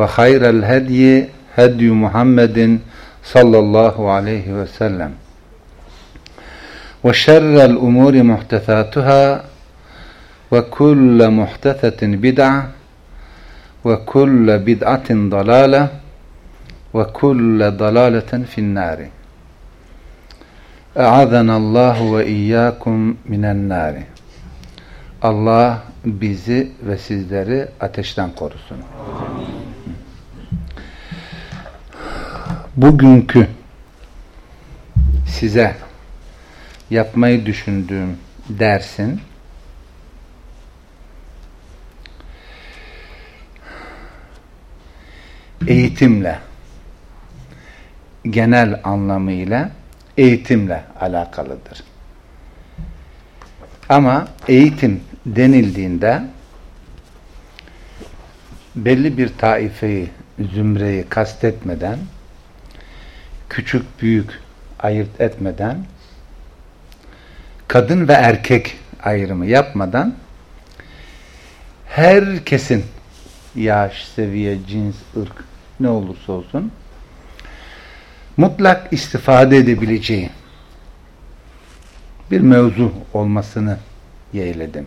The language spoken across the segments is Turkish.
وخير الهدي هدي محمد صلى الله عليه وسلم وشر الأمور محدثاتها وكل محدثة بدعة وكل بدعة ضلالة وكل ضلالة في النار أعاذنا الله وإياكم من النار Allah bizi ve sizleri ateşten korusun. Bugünkü size yapmayı düşündüğüm dersin eğitimle genel anlamıyla eğitimle alakalıdır. Ama eğitim denildiğinde belli bir taifeyi, zümreyi kastetmeden, küçük büyük ayırt etmeden, kadın ve erkek ayrımı yapmadan herkesin yaş, seviye, cins, ırk ne olursa olsun mutlak istifade edebileceği bir mevzu olmasını yeğledim.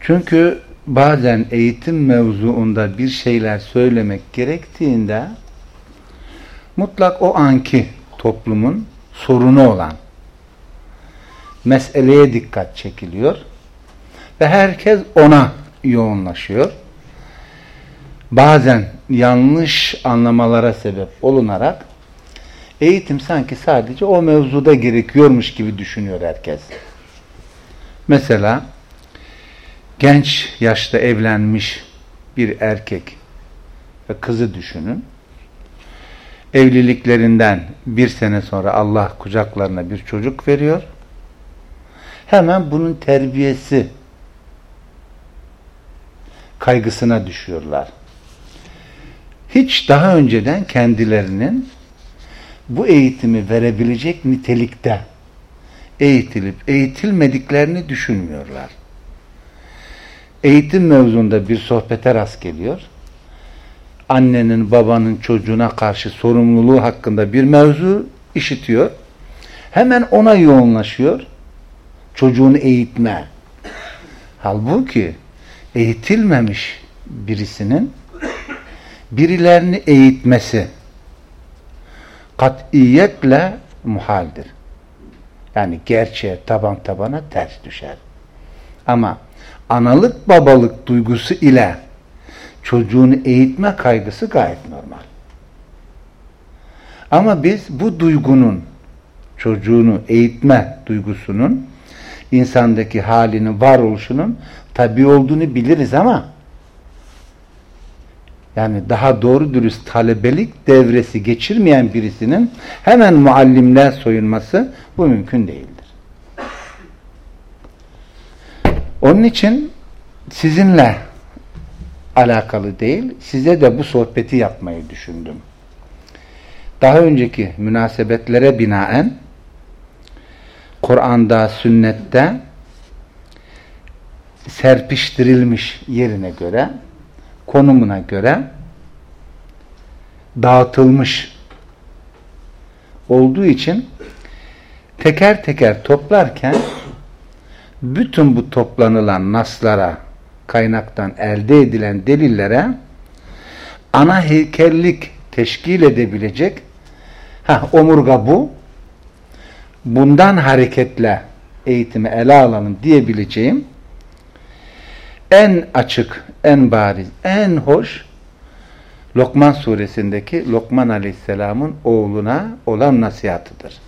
Çünkü bazen eğitim mevzuunda bir şeyler söylemek gerektiğinde mutlak o anki toplumun sorunu olan meseleye dikkat çekiliyor ve herkes ona yoğunlaşıyor. Bazen yanlış anlamalara sebep olunarak eğitim sanki sadece o mevzuda gerekiyormuş gibi düşünüyor herkes. Mesela genç yaşta evlenmiş bir erkek ve kızı düşünün. Evliliklerinden bir sene sonra Allah kucaklarına bir çocuk veriyor. Hemen bunun terbiyesi kaygısına düşüyorlar. Hiç daha önceden kendilerinin bu eğitimi verebilecek nitelikte eğitilip eğitilmediklerini düşünmüyorlar. Eğitim mevzunda bir sohbete rast geliyor. Annenin, babanın çocuğuna karşı sorumluluğu hakkında bir mevzu işitiyor. Hemen ona yoğunlaşıyor. Çocuğunu eğitme. Halbuki eğitilmemiş birisinin birilerini eğitmesi katiyetle muhaldir. Yani gerçeğe taban tabana ters düşer. Ama analık babalık duygusu ile çocuğunu eğitme kaygısı gayet normal. Ama biz bu duygunun çocuğunu eğitme duygusunun insandaki halinin varoluşunun tabi olduğunu biliriz ama yani daha doğru dürüst talebelik devresi geçirmeyen birisinin hemen muallimler soyunması bu mümkün değildir. Onun için sizinle alakalı değil, size de bu sohbeti yapmayı düşündüm. Daha önceki münasebetlere binaen Kur'an'da, sünnette serpiştirilmiş yerine göre konumuna göre dağıtılmış olduğu için teker teker toplarken bütün bu toplanılan naslara kaynaktan elde edilen delillere ana heykellik teşkil edebilecek ha omurga bu bundan hareketle eğitimi ele alalım diyebileceğim en açık, en bariz, en hoş Lokman suresindeki Lokman aleyhisselamın oğluna olan nasihatıdır.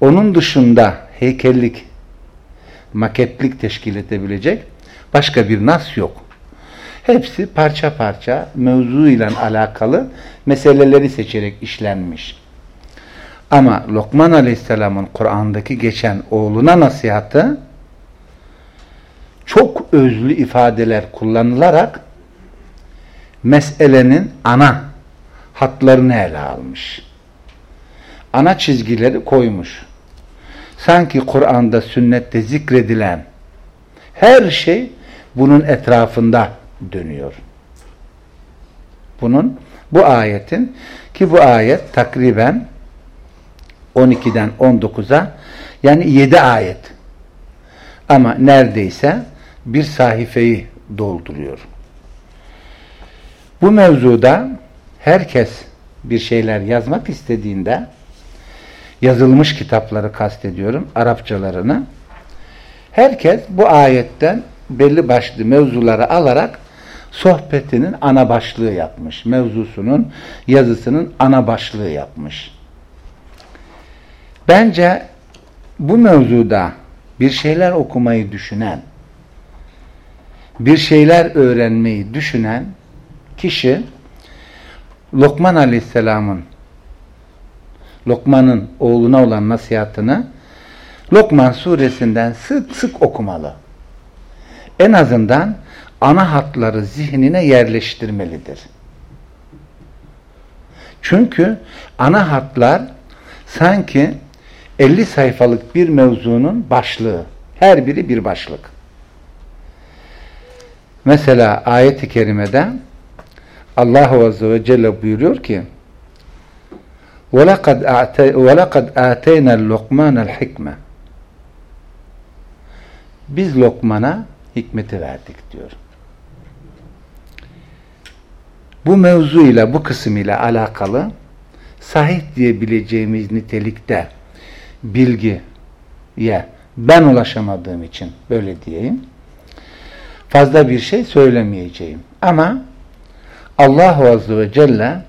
Onun dışında heykellik, maketlik teşkil edebilecek başka bir nas yok. Hepsi parça parça mevzu ile alakalı meseleleri seçerek işlenmiş. Ama Lokman Aleyhisselam'ın Kur'an'daki geçen oğluna nasihatı çok özlü ifadeler kullanılarak meselenin ana hatlarını ele almış. Ana çizgileri koymuş. Sanki Kur'an'da sünnette zikredilen her şey bunun etrafında dönüyor. Bunun bu ayetin ki bu ayet takriben 12'den 19'a yani 7 ayet ama neredeyse bir sayfayı dolduruyor. Bu mevzuda herkes bir şeyler yazmak istediğinde yazılmış kitapları kastediyorum, Arapçalarını herkes bu ayetten belli başlı mevzuları alarak sohbetinin ana başlığı yapmış. Mevzusunun, yazısının ana başlığı yapmış. Bence bu mevzuda bir şeyler okumayı düşünen, bir şeyler öğrenmeyi düşünen kişi Lokman Aleyhisselam'ın Lokman'ın oğluna olan nasihatını Lokman suresinden sık sık okumalı En azından ana hatları zihnine yerleştirmelidir. Çünkü ana hatlar sanki 50 sayfalık bir mevzunun başlığı. Her biri bir başlık. Mesela ayet-i kerimede Allah Azze ve Celle buyuruyor ki وَلَقَدْ آتَيْنَا اللُّقْمَانَ الْحِكْمَةِ Biz Lokman'a hikmeti verdik diyor. Bu mevzu ile bu kısım alakalı sahih diyebileceğimiz nitelikte bilgiye ben ulaşamadığım için böyle diyeyim. Fazla bir şey söylemeyeceğim. Ama Allahu Azze ve Celle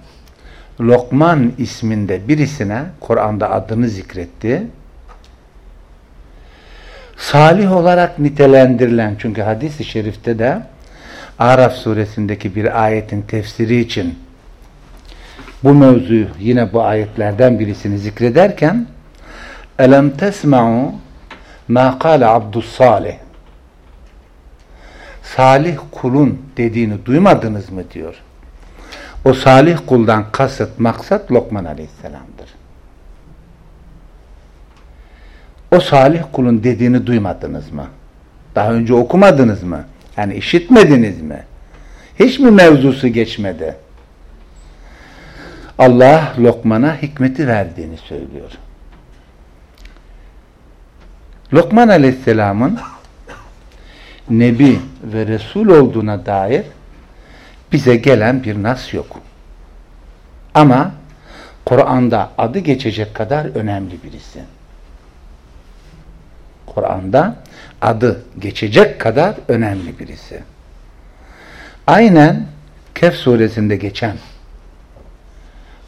Lokman isminde birisine Kur'an'da adını zikretti. Salih olarak nitelendirilen çünkü hadis-i şerifte de Araf suresindeki bir ayetin tefsiri için bu mevzuyu yine bu ayetlerden birisini zikrederken Elem tesma'u ma kâle abdus salih Salih kulun dediğini duymadınız mı diyor. O salih kuldan kasıt, maksat Lokman Aleyhisselam'dır. O salih kulun dediğini duymadınız mı? Daha önce okumadınız mı? Yani işitmediniz mi? Hiç mi mevzusu geçmedi? Allah Lokman'a hikmeti verdiğini söylüyor. Lokman Aleyhisselam'ın Nebi ve Resul olduğuna dair bize gelen bir nas yok. Ama Kur'an'da adı geçecek kadar önemli birisi. Kur'an'da adı geçecek kadar önemli birisi. Aynen Kehf suresinde geçen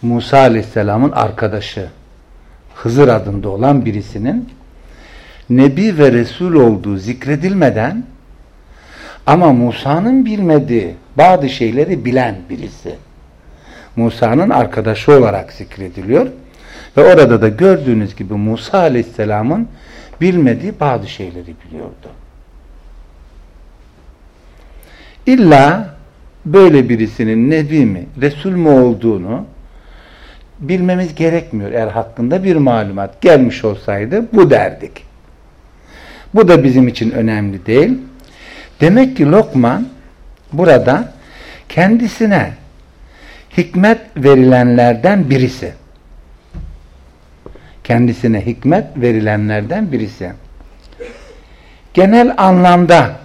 Musa aleyhisselamın arkadaşı Hızır adında olan birisinin Nebi ve Resul olduğu zikredilmeden ama Musa'nın bilmediği bazı şeyleri bilen birisi. Musa'nın arkadaşı olarak zikrediliyor. Ve orada da gördüğünüz gibi Musa Aleyhisselam'ın bilmediği bazı şeyleri biliyordu. İlla böyle birisinin nebi mi, resul mu olduğunu bilmemiz gerekmiyor. Eğer hakkında bir malumat gelmiş olsaydı bu derdik. Bu da bizim için önemli değil. Demek ki Lokman burada kendisine hikmet verilenlerden birisi. Kendisine hikmet verilenlerden birisi. Genel anlamda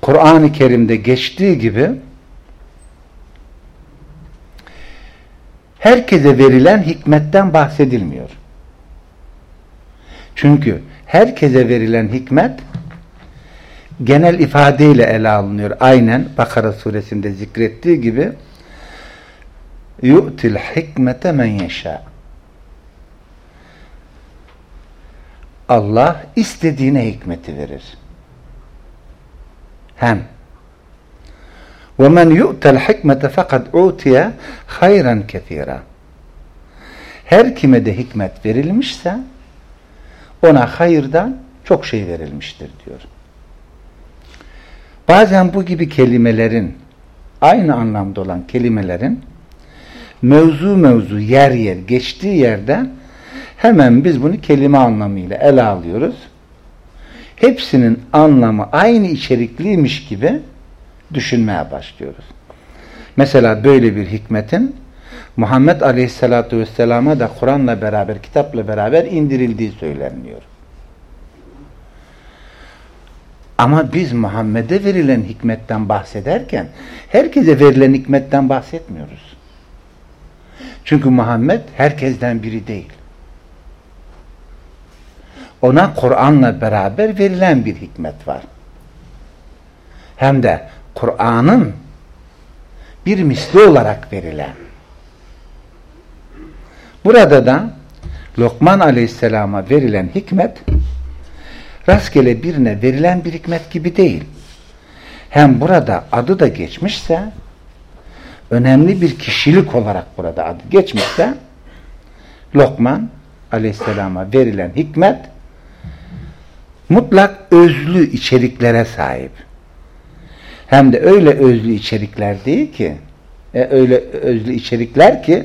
Kur'an-ı Kerim'de geçtiği gibi herkese verilen hikmetten bahsedilmiyor. Çünkü herkese verilen hikmet genel ifadeyle ele alınıyor. Aynen Bakara suresinde zikrettiği gibi yu'til hikmete men yeşâ Allah istediğine hikmeti verir. Hem وَمَنْ يُؤْتَ الْحِكْمَةَ فَقَدْ اُوْتِيَ خَيْرًا كَثِيرًا Her kime de hikmet verilmişse ona hayırdan çok şey verilmiştir diyor. Bazen bu gibi kelimelerin aynı anlamda olan kelimelerin mevzu mevzu yer yer geçtiği yerde hemen biz bunu kelime anlamıyla ele alıyoruz. Hepsinin anlamı aynı içerikliymiş gibi düşünmeye başlıyoruz. Mesela böyle bir hikmetin Muhammed Aleyhisselatü Vesselam'a da Kur'an'la beraber, kitapla beraber indirildiği söyleniyor. Ama biz Muhammed'e verilen hikmetten bahsederken herkese verilen hikmetten bahsetmiyoruz. Çünkü Muhammed herkesten biri değil. Ona Kur'an'la beraber verilen bir hikmet var. Hem de Kur'an'ın bir misli olarak verilen. Burada da Lokman Aleyhisselam'a verilen hikmet rastgele birine verilen bir hikmet gibi değil. Hem burada adı da geçmişse önemli bir kişilik olarak burada adı geçmişse Lokman Aleyhisselam'a verilen hikmet mutlak özlü içeriklere sahip. Hem de öyle özlü içerikler değil ki e, öyle özlü içerikler ki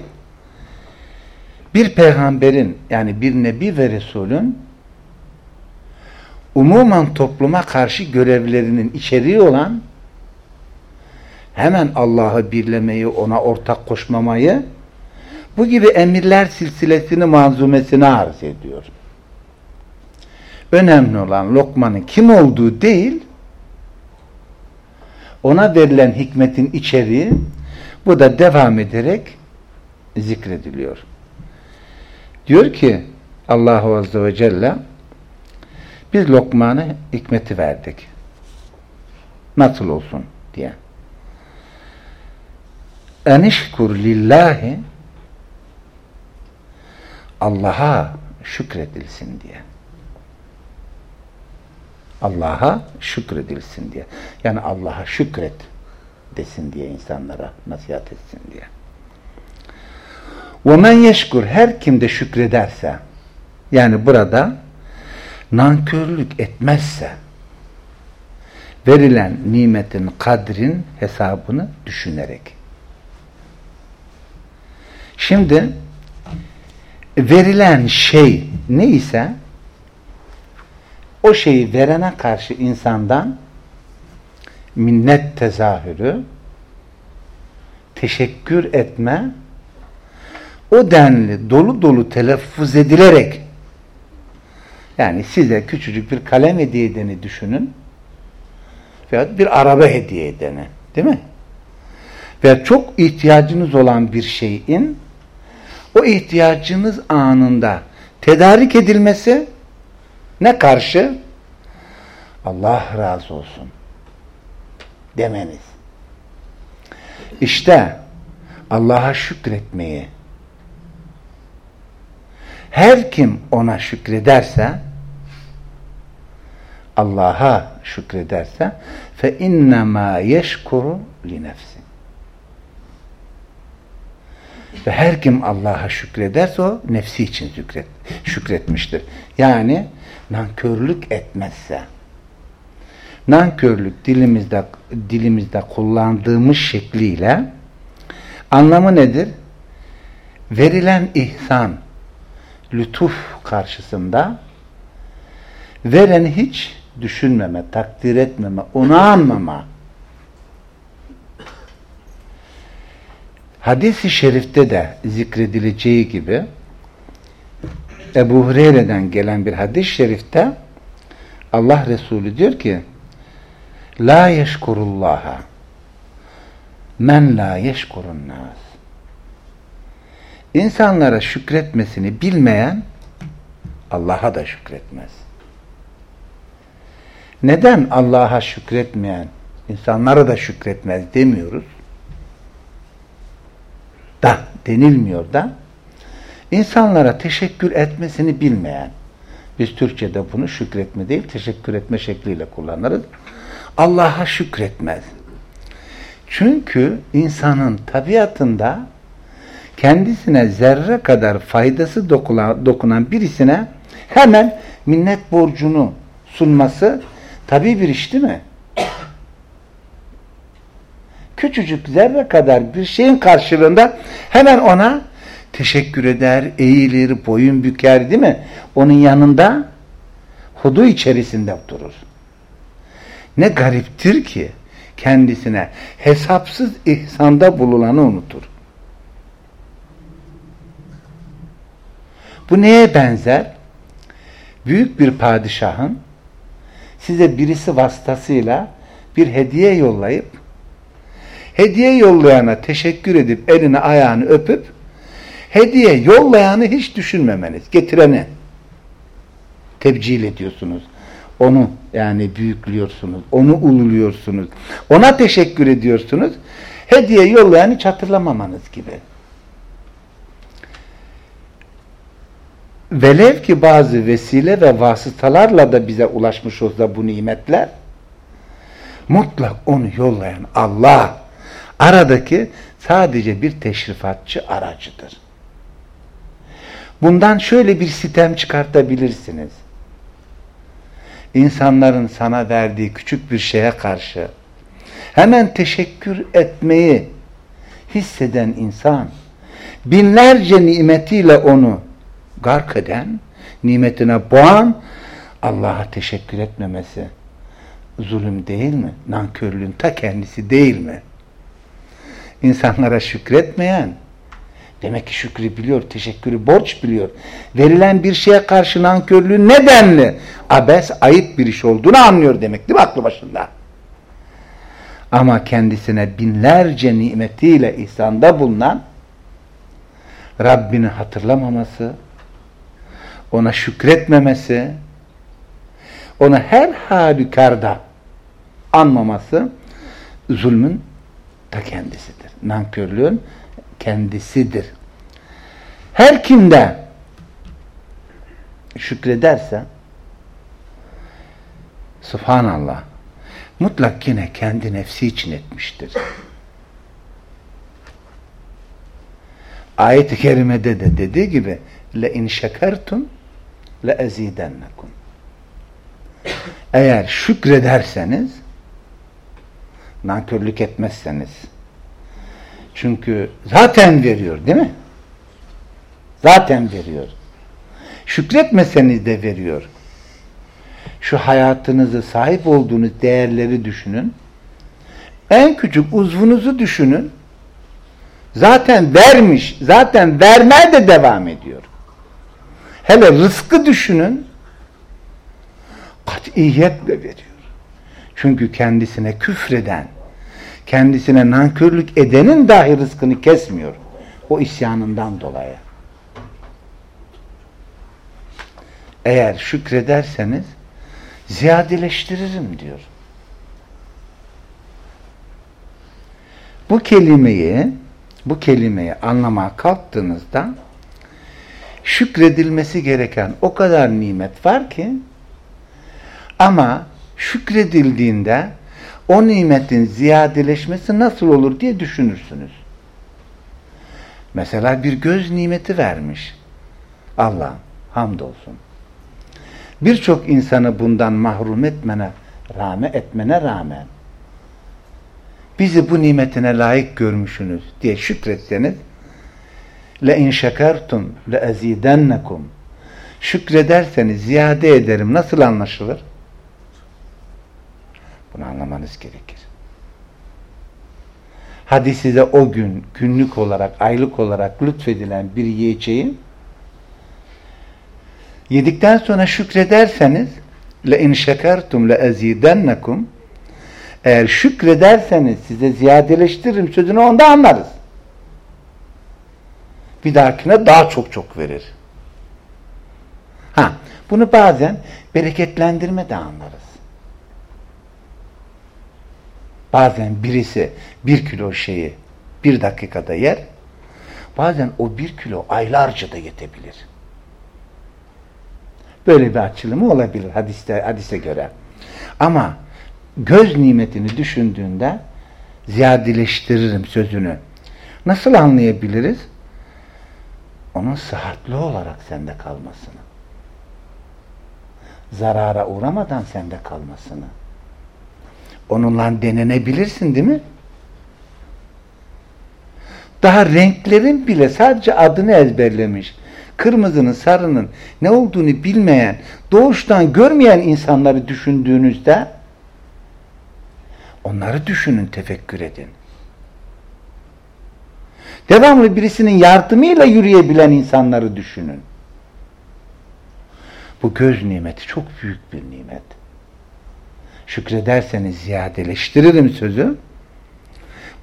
bir peygamberin yani bir nebi ve resulün umuman topluma karşı görevlerinin içeriği olan hemen Allah'ı birlemeyi, ona ortak koşmamayı bu gibi emirler silsilesini manzumesine arz ediyor. Önemli olan Lokman'ın kim olduğu değil, ona verilen hikmetin içeriği bu da devam ederek zikrediliyor. Diyor ki Allahu Azze ve Celle biz Lokman'a hikmeti verdik. Nasıl olsun diye. Enişkur lillahi Allah'a şükredilsin diye. Allah'a şükredilsin diye. Yani Allah'a şükret desin diye insanlara nasihat etsin diye. وَمَنْ يَشْكُرْ Her kim de şükrederse yani burada nankörlük etmezse verilen nimetin kadrin hesabını düşünerek şimdi verilen şey neyse o şeyi verene karşı insandan minnet tezahürü teşekkür etme o denli dolu dolu telaffuz edilerek yani size küçücük bir kalem hediye edeni düşünün veya bir araba hediye edeni değil mi? Ve çok ihtiyacınız olan bir şeyin o ihtiyacınız anında tedarik edilmesi ne karşı? Allah razı olsun demeniz. İşte Allah'a şükretmeyi her kim ona şükrederse Allah'a şükrederse fe innema yeşkuru li nefsi. Ve her kim Allah'a şükrederse o nefsi için şükret, şükretmiştir. Yani nankörlük etmezse nankörlük dilimizde dilimizde kullandığımız şekliyle anlamı nedir? Verilen ihsan, lütuf karşısında vereni hiç düşünmeme, takdir etmeme, onu anmama. Hadis-i şerifte de zikredileceği gibi Ebu Hureyre'den gelen bir hadis-i şerifte Allah Resulü diyor ki La yeşkurullaha men la yeşkurun nas İnsanlara şükretmesini bilmeyen Allah'a da şükretmez. Neden Allah'a şükretmeyen insanlara da şükretmez demiyoruz? Da denilmiyor da insanlara teşekkür etmesini bilmeyen biz Türkçe'de bunu şükretme değil teşekkür etme şekliyle kullanırız. Allah'a şükretmez. Çünkü insanın tabiatında kendisine zerre kadar faydası dokunan, dokunan birisine hemen minnet borcunu sunması tabi bir iş değil mi? Küçücük zerre kadar bir şeyin karşılığında hemen ona teşekkür eder, eğilir, boyun büker değil mi? Onun yanında hudu içerisinde durur. Ne gariptir ki kendisine hesapsız ihsanda bulunanı unutur. Bu neye benzer? Büyük bir padişahın size birisi vasıtasıyla bir hediye yollayıp hediye yollayana teşekkür edip elini ayağını öpüp hediye yollayanı hiç düşünmemeniz, getireni tebcil ediyorsunuz. Onu yani büyüklüyorsunuz, onu ululuyorsunuz, ona teşekkür ediyorsunuz. Hediye yollayanı hiç hatırlamamanız gibi. Velev ki bazı vesile ve vasıtalarla da bize ulaşmış olsa bu nimetler, mutlak onu yollayan Allah, aradaki sadece bir teşrifatçı aracıdır. Bundan şöyle bir sitem çıkartabilirsiniz. İnsanların sana verdiği küçük bir şeye karşı hemen teşekkür etmeyi hisseden insan, binlerce nimetiyle onu gark eden, nimetine boğan, Allah'a teşekkür etmemesi zulüm değil mi? Nankörlüğün ta kendisi değil mi? İnsanlara şükretmeyen, demek ki şükrü biliyor, teşekkürü borç biliyor. Verilen bir şeye karşı nankörlüğün nedenli, abes, ayıp bir iş olduğunu anlıyor demek değil mi aklı başında? Ama kendisine binlerce nimetiyle ihsanda bulunan, Rabbini hatırlamaması, ona şükretmemesi, ona her halükarda anmaması zulmün ta kendisidir. Nankörlüğün kendisidir. Her kimde şükrederse subhanallah mutlak yine kendi nefsi için etmiştir. Ayet-i kerimede de dediği gibi le in şekertum le ezidennekum. Eğer şükrederseniz nankörlük etmezseniz çünkü zaten veriyor değil mi? Zaten veriyor. Şükretmeseniz de veriyor. Şu hayatınızı sahip olduğunuz değerleri düşünün. En küçük uzvunuzu düşünün. Zaten vermiş, zaten vermeye de devam ediyor. Hele rızkı düşünün. Katiyetle veriyor. Çünkü kendisine küfreden, kendisine nankörlük edenin dahi rızkını kesmiyor. O isyanından dolayı. Eğer şükrederseniz ziyadeleştiririm diyor. Bu kelimeyi bu kelimeyi anlamaya kalktığınızda şükredilmesi gereken o kadar nimet var ki ama şükredildiğinde o nimetin ziyadeleşmesi nasıl olur diye düşünürsünüz. Mesela bir göz nimeti vermiş. Allah hamdolsun. Birçok insanı bundan mahrum etmene rağmen, etmene rağmen bizi bu nimetine layık görmüşsünüz diye şükretseniz le in şekertum le ezidennekum şükrederseniz ziyade ederim nasıl anlaşılır? Bunu anlamanız gerekir. Hadi size o gün günlük olarak, aylık olarak lütfedilen bir yiyeceğin yedikten sonra şükrederseniz şekertum le ezidennekum eğer şükrederseniz size ziyadeleştiririm sözünü onda anlarız. Bir dahakine daha çok çok verir. Ha, bunu bazen bereketlendirme de anlarız. Bazen birisi bir kilo şeyi bir dakikada yer, bazen o bir kilo aylarca da yetebilir. Böyle bir açılımı olabilir hadiste, hadise göre. Ama göz nimetini düşündüğünde ziyadeleştiririm sözünü. Nasıl anlayabiliriz? Onun sıhhatli olarak sende kalmasını. Zarara uğramadan sende kalmasını. Onunla denenebilirsin değil mi? Daha renklerin bile sadece adını ezberlemiş. Kırmızının, sarının ne olduğunu bilmeyen, doğuştan görmeyen insanları düşündüğünüzde onları düşünün, tefekkür edin. Devamlı birisinin yardımıyla yürüyebilen insanları düşünün. Bu göz nimeti çok büyük bir nimet. Şükrederseniz ziyadeleştiririm sözü.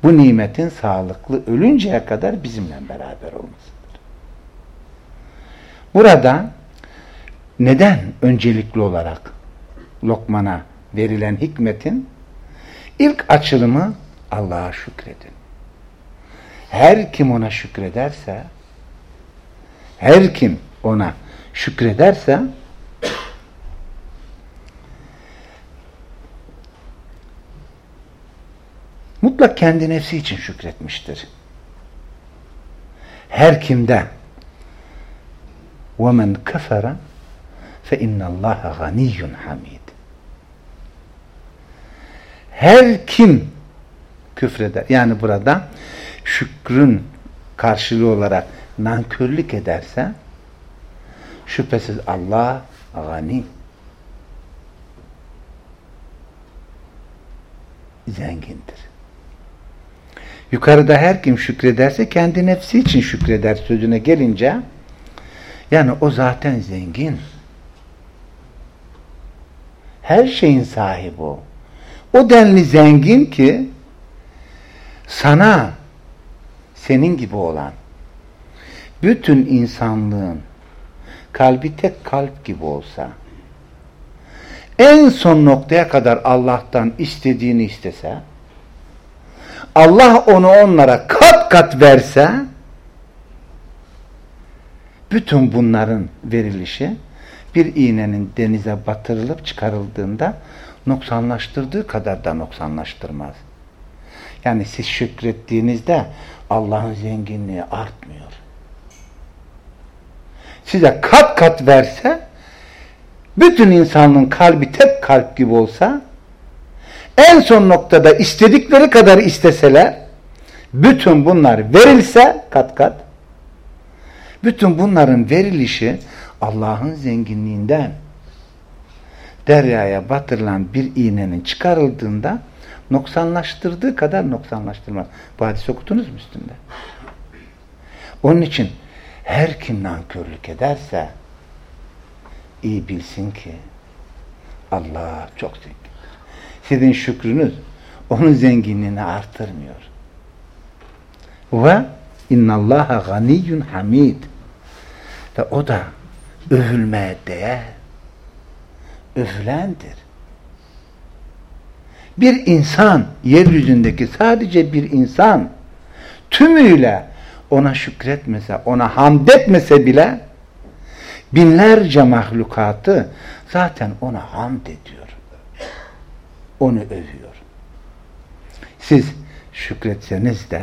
Bu nimetin sağlıklı ölünceye kadar bizimle beraber olmasıdır. Burada neden öncelikli olarak Lokman'a verilen hikmetin ilk açılımı Allah'a şükredin. Her kim ona şükrederse her kim ona şükrederse mutlak kendi nefsi için şükretmiştir. Her kimde وَمَنْ كَفَرَ فَاِنَّ اللّٰهَ غَنِيٌّ hamid. Her kim küfreder. Yani burada şükrün karşılığı olarak nankörlük ederse şüphesiz Allah gani zengindir. Yukarıda her kim şükrederse kendi nefsi için şükreder sözüne gelince yani o zaten zengin. Her şeyin sahibi o. O denli zengin ki sana senin gibi olan bütün insanlığın kalbi tek kalp gibi olsa en son noktaya kadar Allah'tan istediğini istese Allah onu onlara kat kat verse bütün bunların verilişi bir iğnenin denize batırılıp çıkarıldığında noksanlaştırdığı kadar da noksanlaştırmaz. Yani siz şükrettiğinizde Allah'ın zenginliği artmıyor. Size kat kat verse bütün insanın kalbi tek kalp gibi olsa en son noktada istedikleri kadar isteseler bütün bunlar verilse kat kat bütün bunların verilişi Allah'ın zenginliğinden deryaya batırılan bir iğnenin çıkarıldığında noksanlaştırdığı kadar noksanlaştırmaz. Bu hadis okudunuz mu üstünde? Onun için her kim nankörlük ederse iyi bilsin ki Allah çok zengin. Sizin şükrünüz onun zenginliğini artırmıyor. Ve innallaha ganiyyun hamid. Ve o da övülmeye değer. Övülendir. Bir insan, yeryüzündeki sadece bir insan tümüyle ona şükretmese, ona hamd etmese bile binlerce mahlukatı zaten ona hamd ediyor onu övüyor. Siz şükretseniz de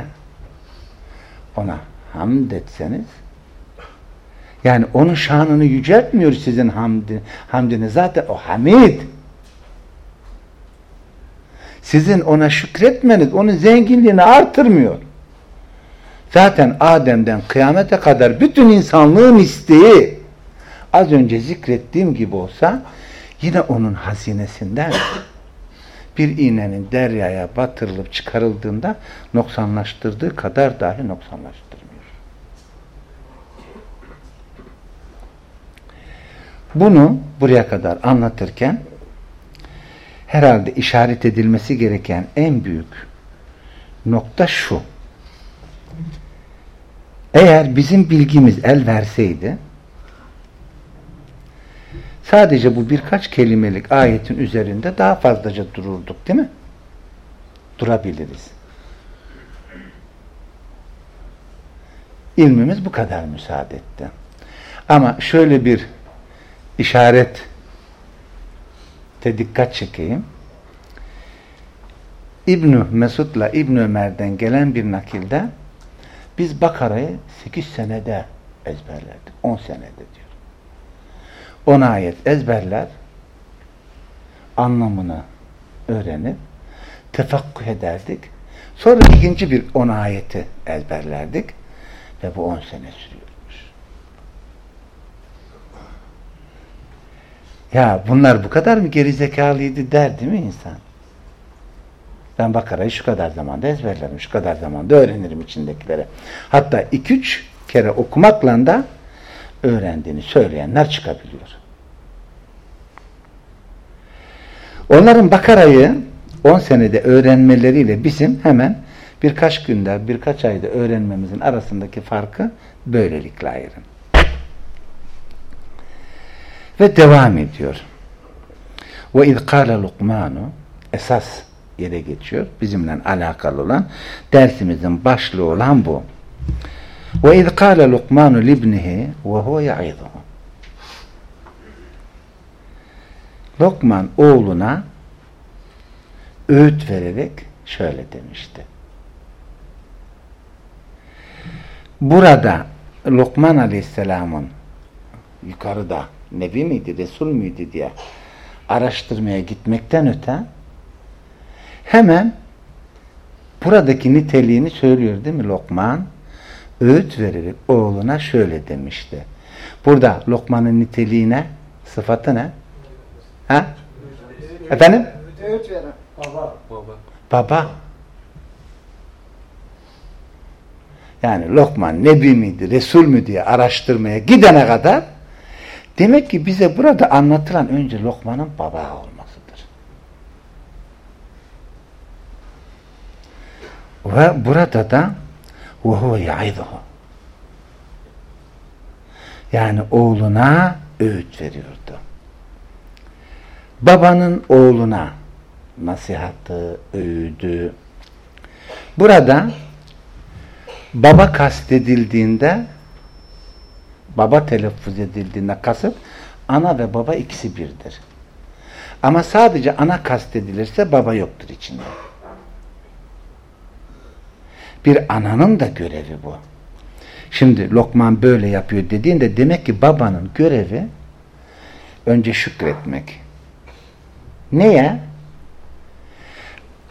ona hamd etseniz yani onun şanını yüceltmiyor sizin hamdi, hamdini. Zaten o hamid. Sizin ona şükretmeniz onun zenginliğini artırmıyor. Zaten Adem'den kıyamete kadar bütün insanlığın isteği az önce zikrettiğim gibi olsa yine onun hazinesinden bir iğnenin deryaya batırılıp çıkarıldığında noksanlaştırdığı kadar dahi noksanlaştırmıyor. Bunu buraya kadar anlatırken herhalde işaret edilmesi gereken en büyük nokta şu. Eğer bizim bilgimiz el verseydi Sadece bu birkaç kelimelik ayetin üzerinde daha fazlaca dururduk değil mi? Durabiliriz. İlmimiz bu kadar müsaade etti. Ama şöyle bir işaret te dikkat çekeyim. İbn Mesud'la İbn Ömer'den gelen bir nakilde biz Bakara'yı 8 senede ezberlerdik. 10 senede diyor. 10 ayet ezberler anlamını öğrenip tefakkuh ederdik. Sonra ikinci bir 10 ayeti ezberlerdik ve bu 10 sene sürüyormuş. Ya bunlar bu kadar mı gerizekalıydı der değil mi insan? Ben Bakara'yı şu kadar zamanda ezberlerim, şu kadar zamanda öğrenirim içindekileri. Hatta 2-3 kere okumakla da öğrendiğini söyleyenler çıkabiliyor. Onların Bakara'yı 10 senede öğrenmeleriyle bizim hemen birkaç günde, birkaç ayda öğrenmemizin arasındaki farkı böylelikle ayırın. Ve devam ediyor. Ve iz kâle Lukmanu esas yere geçiyor. Bizimle alakalı olan dersimizin başlığı olan bu. Kâle Lukmanu libnihi ve huve ya'iduhu. Lokman oğluna öğüt vererek şöyle demişti. Burada Lokman Aleyhisselam'ın yukarıda Nebi miydi, Resul müydü diye araştırmaya gitmekten öte hemen buradaki niteliğini söylüyor değil mi Lokman? Öğüt vererek oğluna şöyle demişti. Burada Lokman'ın niteliğine, sıfatı ne? Ha? Efendim? Öğüt veren. Baba. Baba. Baba. Yani Lokman Nebi miydi, Resul mü diye araştırmaya gidene kadar demek ki bize burada anlatılan önce Lokman'ın baba olmasıdır. Ve burada da وَهُوَ يَعِذُهُ Yani oğluna öğüt veriyordu. Babanın oğluna nasihatı, öğüdü. Burada baba kastedildiğinde baba telaffuz edildiğinde kasıt ana ve baba ikisi birdir. Ama sadece ana kastedilirse baba yoktur içinde. Bir ananın da görevi bu. Şimdi Lokman böyle yapıyor dediğinde demek ki babanın görevi önce şükretmek. Neye?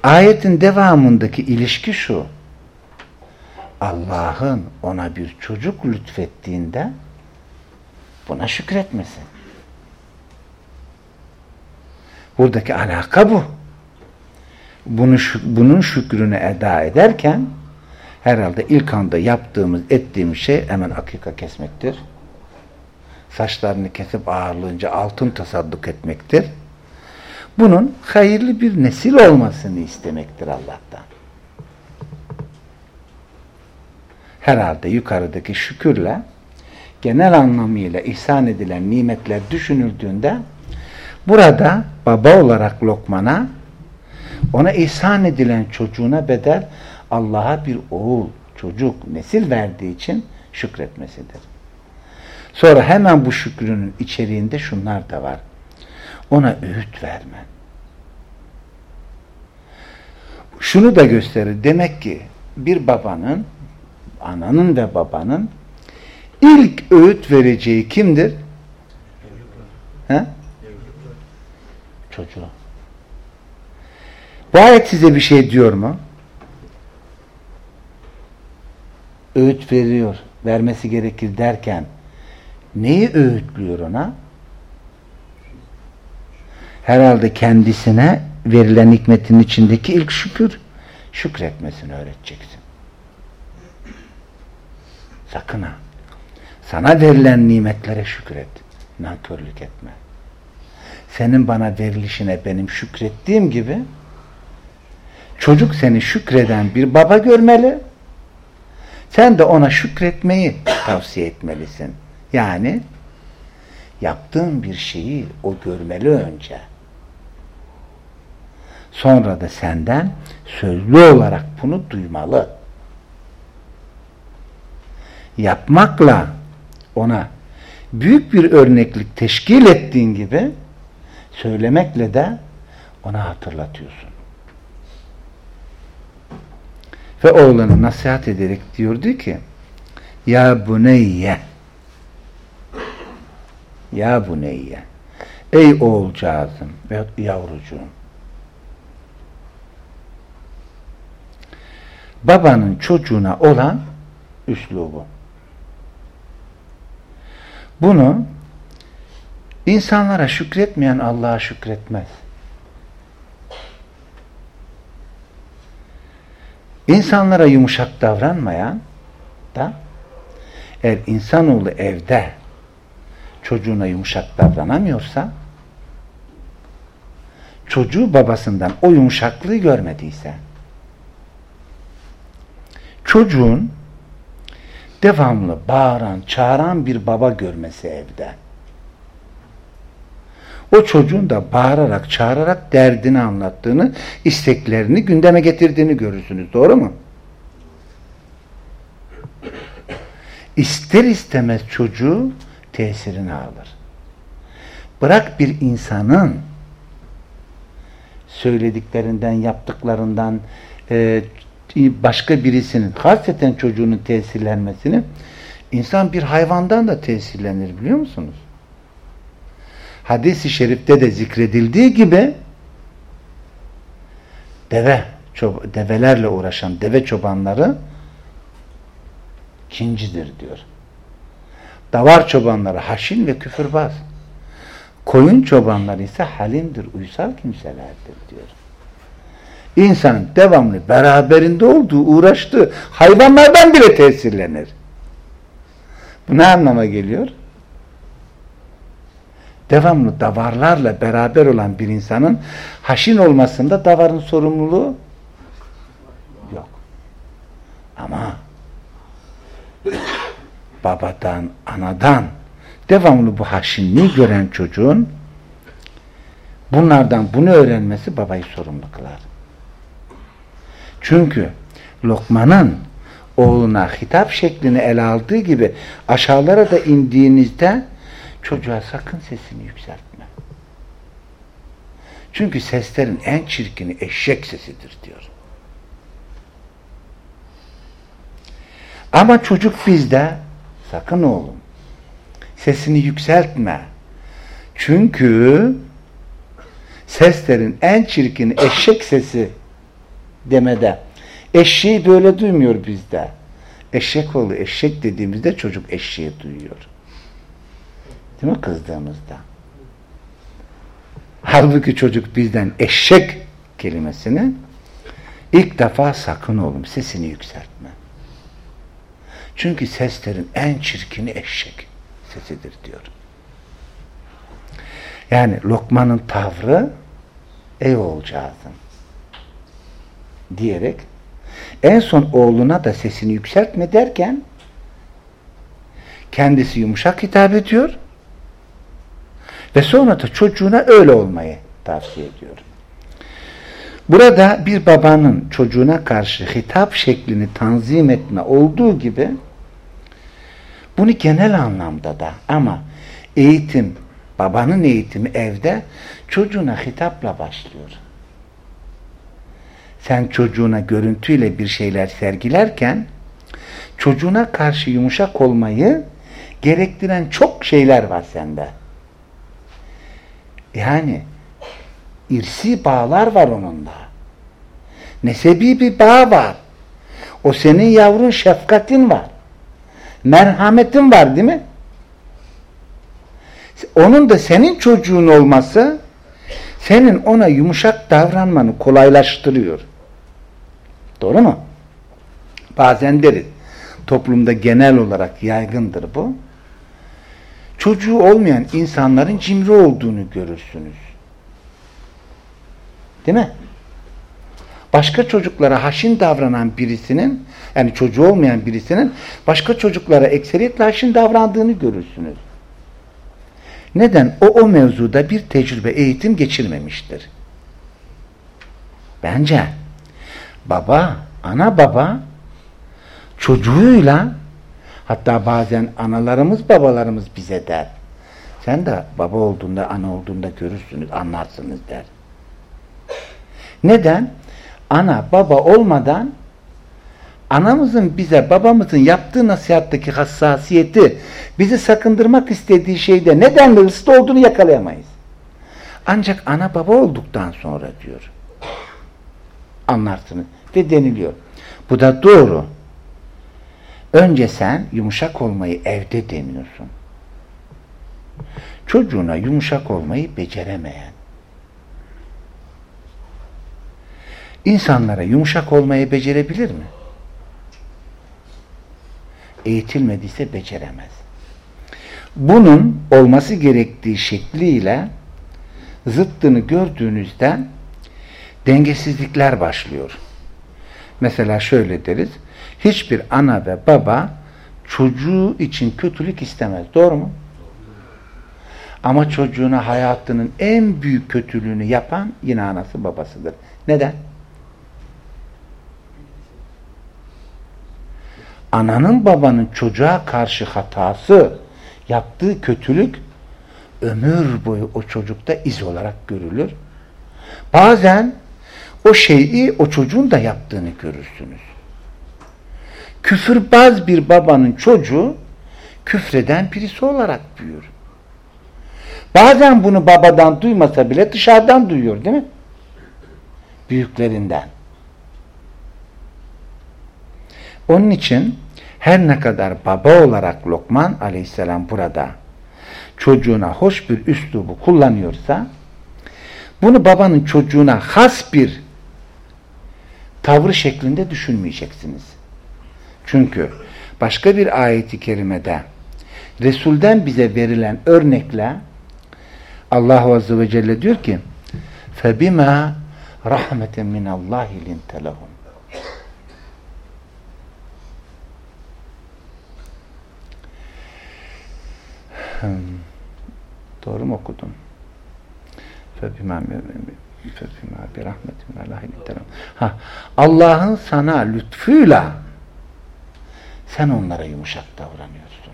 Ayetin devamındaki ilişki şu. Allah'ın ona bir çocuk lütfettiğinde buna şükretmesin. Buradaki alaka bu. Bunu, bunun şükrünü eda ederken herhalde ilk anda yaptığımız, ettiğimiz şey hemen akika kesmektir. Saçlarını kesip ağırlığınca altın tasadduk etmektir. Bunun hayırlı bir nesil olmasını istemektir Allah'tan. Herhalde yukarıdaki şükürle genel anlamıyla ihsan edilen nimetler düşünüldüğünde burada baba olarak Lokman'a ona ihsan edilen çocuğuna bedel Allah'a bir oğul, çocuk, nesil verdiği için şükretmesidir. Sonra hemen bu şükrünün içeriğinde şunlar da var. Ona öğüt vermen. Şunu da gösterir. Demek ki bir babanın, ananın ve babanın ilk öğüt vereceği kimdir? He? Çocuğu. Bu ayet size bir şey diyor mu? Öğüt veriyor, vermesi gerekir derken neyi öğütlüyor ona? Herhalde kendisine verilen hikmetin içindeki ilk şükür, şükretmesini öğreteceksin. Sakın ha. Sana verilen nimetlere şükret. Nankörlük etme. Senin bana verilişine benim şükrettiğim gibi çocuk seni şükreden bir baba görmeli. Sen de ona şükretmeyi tavsiye etmelisin. Yani yaptığın bir şeyi o görmeli önce. Sonra da senden sözlü olarak bunu duymalı. Yapmakla ona büyük bir örneklik teşkil ettiğin gibi söylemekle de ona hatırlatıyorsun. Ve oğlunu nasihat ederek diyordu ki Ya buneyye Ya buneyye Ey oğulcağızım ve yavrucuğum babanın çocuğuna olan üslubu. Bunu insanlara şükretmeyen Allah'a şükretmez. İnsanlara yumuşak davranmayan da eğer insanoğlu evde çocuğuna yumuşak davranamıyorsa çocuğu babasından o yumuşaklığı görmediyse çocuğun devamlı bağıran, çağıran bir baba görmesi evde. O çocuğun da bağırarak, çağırarak derdini anlattığını, isteklerini gündeme getirdiğini görürsünüz. Doğru mu? İster istemez çocuğu tesirini alır. Bırak bir insanın söylediklerinden, yaptıklarından, e, başka birisinin, hasreten çocuğunun tesirlenmesini insan bir hayvandan da tesirlenir biliyor musunuz? Hadis-i şerifte de zikredildiği gibi deve, develerle uğraşan deve çobanları kincidir diyor. Davar çobanları haşin ve küfürbaz. Koyun çobanları ise halimdir, uysal kimselerdir diyor. İnsan devamlı beraberinde olduğu, uğraştığı hayvanlardan bile tesirlenir. Bu ne anlama geliyor? Devamlı davarlarla beraber olan bir insanın haşin olmasında davarın sorumluluğu yok. Ama babadan, anadan devamlı bu haşinliği gören çocuğun bunlardan bunu öğrenmesi babayı sorumlu kılar. Çünkü Lokman'ın oğluna hitap şeklini ele aldığı gibi aşağılara da indiğinizde çocuğa sakın sesini yükseltme. Çünkü seslerin en çirkini eşek sesidir diyor. Ama çocuk bizde sakın oğlum sesini yükseltme. Çünkü seslerin en çirkini eşek sesi demede. Eşeği böyle duymuyor bizde. Eşek oğlu eşek dediğimizde çocuk eşeği duyuyor. Değil mi kızdığımızda? Halbuki çocuk bizden eşek kelimesini ilk defa sakın oğlum sesini yükseltme. Çünkü seslerin en çirkini eşek sesidir diyor. Yani Lokman'ın tavrı ey oğulcağızım diyerek en son oğluna da sesini yükseltme derken kendisi yumuşak hitap ediyor ve sonra da çocuğuna öyle olmayı tavsiye ediyor. Burada bir babanın çocuğuna karşı hitap şeklini tanzim etme olduğu gibi bunu genel anlamda da ama eğitim, babanın eğitimi evde çocuğuna hitapla başlıyor sen çocuğuna görüntüyle bir şeyler sergilerken çocuğuna karşı yumuşak olmayı gerektiren çok şeyler var sende. Yani irsi bağlar var onunla. Nesebi bir bağ var. O senin yavrun şefkatin var. Merhametin var değil mi? Onun da senin çocuğun olması senin ona yumuşak davranmanı kolaylaştırıyor. Doğru mu? Bazen deriz. Toplumda genel olarak yaygındır bu. Çocuğu olmayan insanların cimri olduğunu görürsünüz. Değil mi? Başka çocuklara haşin davranan birisinin yani çocuğu olmayan birisinin başka çocuklara ekseriyetle haşin davrandığını görürsünüz. Neden? O o mevzuda bir tecrübe, eğitim geçirmemiştir. Bence baba, ana baba çocuğuyla hatta bazen analarımız babalarımız bize der. Sen de baba olduğunda, ana olduğunda görürsünüz, anlarsınız der. Neden? Ana, baba olmadan anamızın bize babamızın yaptığı nasihattaki hassasiyeti bizi sakındırmak istediği şeyde nedenle hırslı olduğunu yakalayamayız. Ancak ana baba olduktan sonra diyor. Anlarsınız. Ve deniliyor. Bu da doğru. Önce sen yumuşak olmayı evde deniyorsun. Çocuğuna yumuşak olmayı beceremeyen, insanlara yumuşak olmayı becerebilir mi? Eğitilmediyse beceremez. Bunun olması gerektiği şekliyle zıttını gördüğünüzde dengesizlikler başlıyor. Mesela şöyle deriz. Hiçbir ana ve baba çocuğu için kötülük istemez. Doğru mu? Ama çocuğuna hayatının en büyük kötülüğünü yapan yine anası babasıdır. Neden? Ananın babanın çocuğa karşı hatası, yaptığı kötülük ömür boyu o çocukta iz olarak görülür. Bazen o şeyi o çocuğun da yaptığını görürsünüz. Küfürbaz bir babanın çocuğu küfreden birisi olarak büyür. Bazen bunu babadan duymasa bile dışarıdan duyuyor değil mi? Büyüklerinden. Onun için her ne kadar baba olarak Lokman aleyhisselam burada çocuğuna hoş bir üslubu kullanıyorsa bunu babanın çocuğuna has bir tavrı şeklinde düşünmeyeceksiniz. Çünkü başka bir ayeti kerimede Resul'den bize verilen örnekle Allah Azze ve Celle diyor ki فَبِمَا رَحْمَةً مِنَ اللّٰهِ لِنْتَ لَهُمْ Doğru mu okudum? فَبِمَا Ha, Allah'ın sana lütfuyla sen onlara yumuşak davranıyorsun.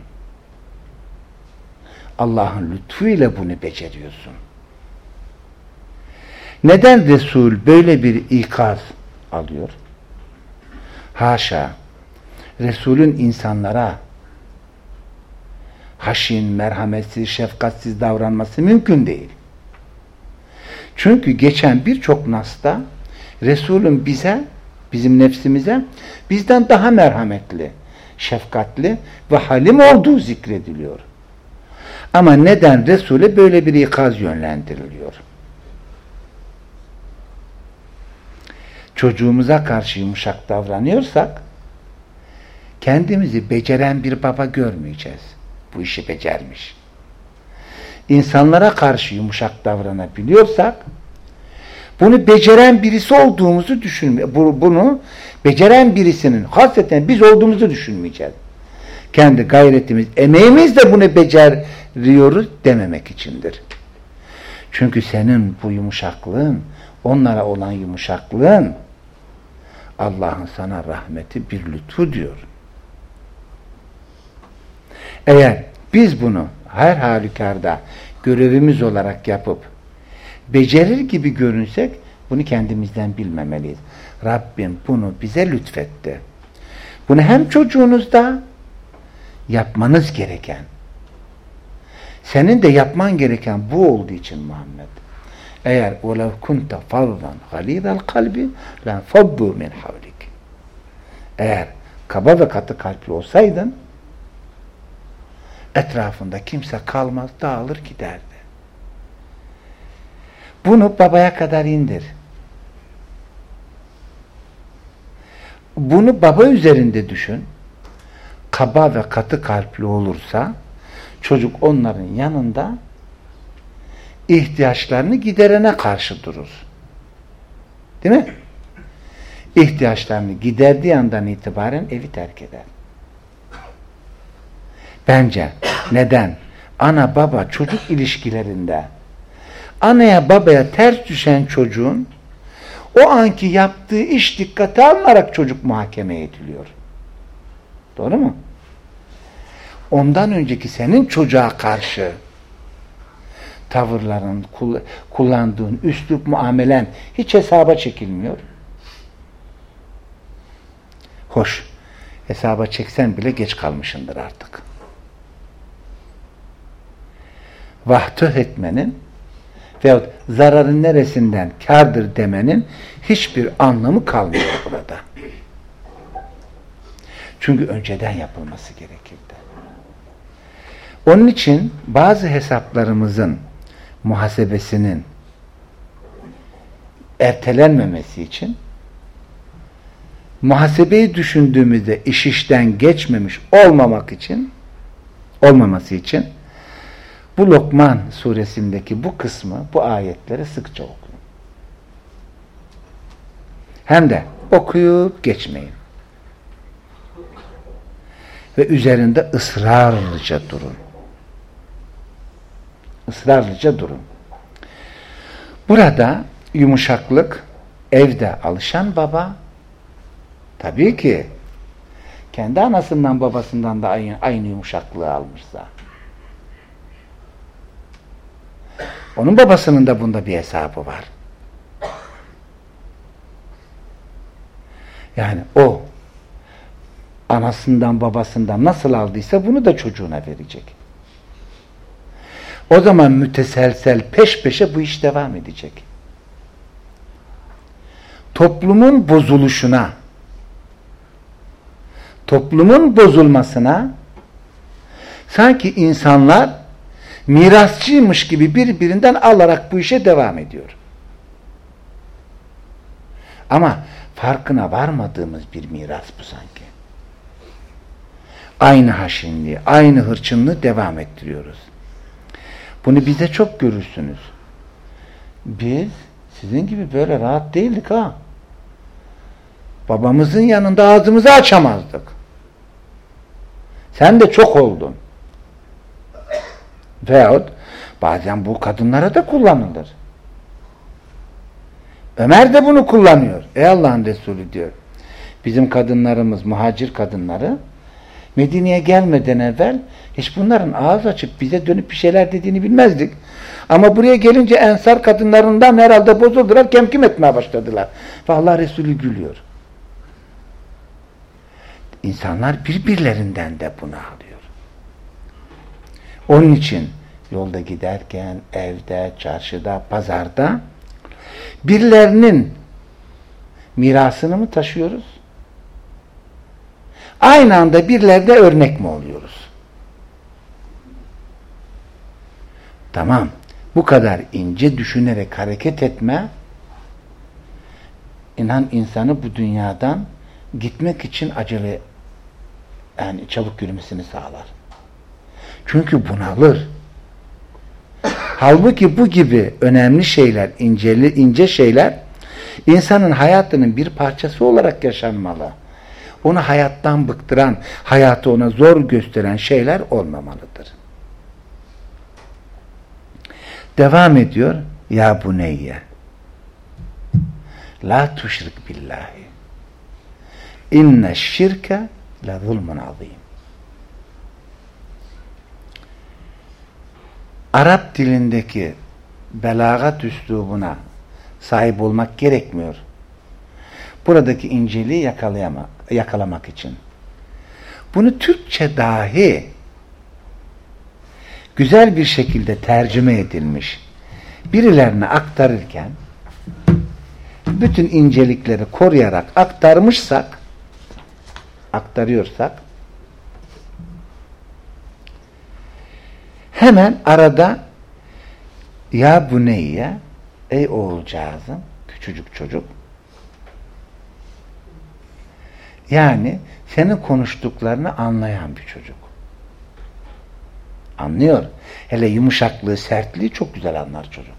Allah'ın lütfuyla bunu beceriyorsun. Neden Resul böyle bir ikaz alıyor? Haşa, Resulün insanlara haşin, merhametsiz, şefkatsiz davranması mümkün değil. Çünkü geçen birçok nasta Resulün bize, bizim nefsimize bizden daha merhametli, şefkatli ve halim olduğu zikrediliyor. Ama neden Resul'e böyle bir ikaz yönlendiriliyor? Çocuğumuza karşı yumuşak davranıyorsak kendimizi beceren bir baba görmeyeceğiz. Bu işi becermiş insanlara karşı yumuşak davranabiliyorsak bunu beceren birisi olduğumuzu düşünme, bunu beceren birisinin hasreten biz olduğumuzu düşünmeyeceğiz. Kendi gayretimiz, emeğimizle bunu beceriyoruz dememek içindir. Çünkü senin bu yumuşaklığın, onlara olan yumuşaklığın Allah'ın sana rahmeti bir lütfu diyor. Eğer biz bunu her halükarda görevimiz olarak yapıp becerir gibi görünsek bunu kendimizden bilmemeliyiz. Rabbim bunu bize lütfetti. Bunu hem çocuğunuzda yapmanız gereken senin de yapman gereken bu olduğu için Muhammed. Eğer وَلَوْ كُنْتَ فَضًّا غَلِيظَ الْقَلْبِ لَنْفَضُّوا مِنْ حَوْلِكِ Eğer kaba ve katı kalpli olsaydın etrafında kimse kalmaz, dağılır giderdi. Bunu babaya kadar indir. Bunu baba üzerinde düşün. Kaba ve katı kalpli olursa çocuk onların yanında ihtiyaçlarını giderene karşı durur. Değil mi? İhtiyaçlarını giderdiği andan itibaren evi terk eder. Bence. Neden? Ana baba çocuk ilişkilerinde anaya babaya ters düşen çocuğun o anki yaptığı iş dikkate alınarak çocuk muhakeme ediliyor. Doğru mu? Ondan önceki senin çocuğa karşı tavırların, kullandığın üslup muamelen hiç hesaba çekilmiyor. Hoş. Hesaba çeksen bile geç kalmışındır artık. Vahtı etmenin veyahut zararın neresinden kardır demenin hiçbir anlamı kalmıyor burada. Çünkü önceden yapılması gerekirdi. Onun için bazı hesaplarımızın muhasebesinin ertelenmemesi için muhasebeyi düşündüğümüzde iş işten geçmemiş olmamak için olmaması için bu Lokman suresindeki bu kısmı, bu ayetleri sıkça okuyun. Hem de okuyup geçmeyin. Ve üzerinde ısrarlıca durun. Israrlıca durun. Burada yumuşaklık evde alışan baba tabii ki kendi anasından babasından da aynı, aynı yumuşaklığı almışsa onun babasının da bunda bir hesabı var. Yani o anasından babasından nasıl aldıysa bunu da çocuğuna verecek. O zaman müteselsel peş peşe bu iş devam edecek. Toplumun bozuluşuna toplumun bozulmasına sanki insanlar mirasçıymış gibi birbirinden alarak bu işe devam ediyor. Ama farkına varmadığımız bir miras bu sanki. Aynı haşinliği, aynı hırçınlığı devam ettiriyoruz. Bunu bize çok görürsünüz. Biz sizin gibi böyle rahat değildik ha. Babamızın yanında ağzımızı açamazdık. Sen de çok oldun. Veyahut bazen bu kadınlara da kullanılır. Ömer de bunu kullanıyor. Ey Allah'ın Resulü diyor. Bizim kadınlarımız, muhacir kadınları Medine'ye gelmeden evvel hiç bunların ağız açıp bize dönüp bir şeyler dediğini bilmezdik. Ama buraya gelince ensar kadınlarından herhalde bozuldular, kemkim etmeye başladılar. Ve Allah Resulü gülüyor. İnsanlar birbirlerinden de bunu alıyor. Onun için yolda giderken, evde, çarşıda, pazarda birilerinin mirasını mı taşıyoruz? Aynı anda birlerde örnek mi oluyoruz? Tamam. Bu kadar ince düşünerek hareket etme inan insanı bu dünyadan gitmek için acele yani çabuk yürümesini sağlar. Çünkü bunalır. Halbuki bu gibi önemli şeyler, inceli, ince şeyler insanın hayatının bir parçası olarak yaşanmalı. Onu hayattan bıktıran, hayatı ona zor gösteren şeyler olmamalıdır. Devam ediyor. Ya buneyye la tuşrik billahi inne şirke la zulmun azim. Arap dilindeki belagat üslubuna sahip olmak gerekmiyor. Buradaki inceliği yakalayamak, yakalamak için. Bunu Türkçe dahi güzel bir şekilde tercüme edilmiş birilerine aktarırken bütün incelikleri koruyarak aktarmışsak aktarıyorsak hemen arada ya bu neyye ey oğulcağızım küçücük çocuk. Yani senin konuştuklarını anlayan bir çocuk. Anlıyor. Hele yumuşaklığı sertliği çok güzel anlar çocuk.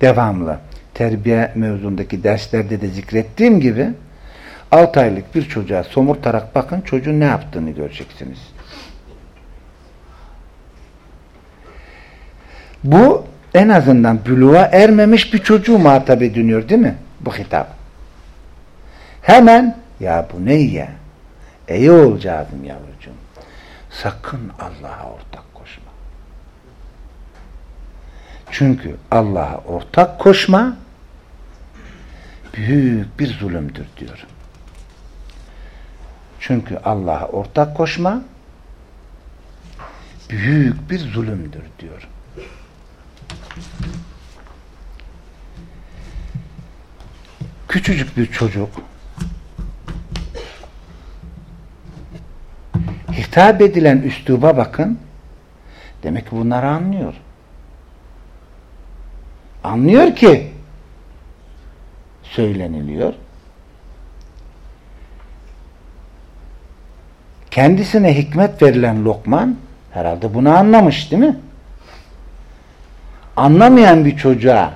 Devamlı terbiye mevzundaki derslerde de zikrettiğim gibi 6 aylık bir çocuğa somurtarak bakın çocuğun ne yaptığını göreceksiniz. Bu en azından büluğa ermemiş bir çocuğu muhatap ediniyor değil mi? Bu hitap. Hemen ya bu ne ya? Ey oğulcağızım yavrucuğum. Sakın Allah'a ortak koşma. Çünkü Allah'a ortak koşma büyük bir zulümdür diyor. Çünkü Allah'a ortak koşma büyük bir zulümdür diyor. Küçücük bir çocuk hitap edilen üsluba bakın demek ki bunları anlıyor. Anlıyor ki söyleniliyor. Kendisine hikmet verilen Lokman herhalde bunu anlamış değil mi? Anlamayan bir çocuğa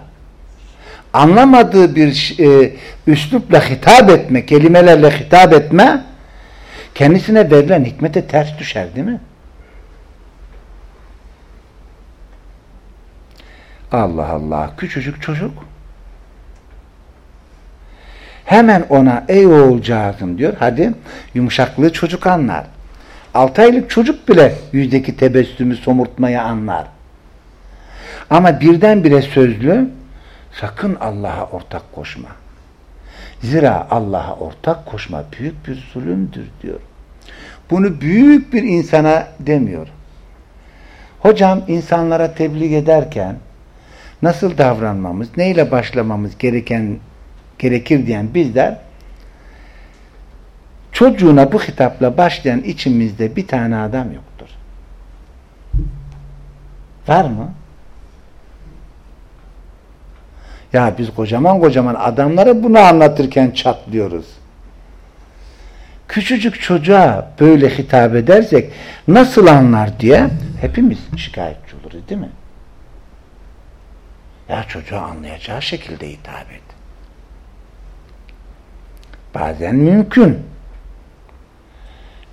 anlamadığı bir e, üslupla hitap etme, kelimelerle hitap etme kendisine verilen hikmete ters düşer değil mi? Allah Allah küçücük çocuk. Hemen ona ey oğulcağızım diyor. Hadi yumuşaklığı çocuk anlar. 6 aylık çocuk bile yüzdeki tebessümü somurtmayı anlar ama birdenbire sözlü sakın Allah'a ortak koşma zira Allah'a ortak koşma büyük bir zulümdür diyor bunu büyük bir insana demiyor hocam insanlara tebliğ ederken nasıl davranmamız, neyle başlamamız gereken gerekir diyen bizler çocuğuna bu hitapla başlayan içimizde bir tane adam yoktur. Var mı? Ya biz kocaman kocaman adamlara bunu anlatırken çatlıyoruz. Küçücük çocuğa böyle hitap edersek nasıl anlar diye hepimiz şikayetçi oluruz değil mi? Ya çocuğa anlayacağı şekilde hitap et. Bazen mümkün.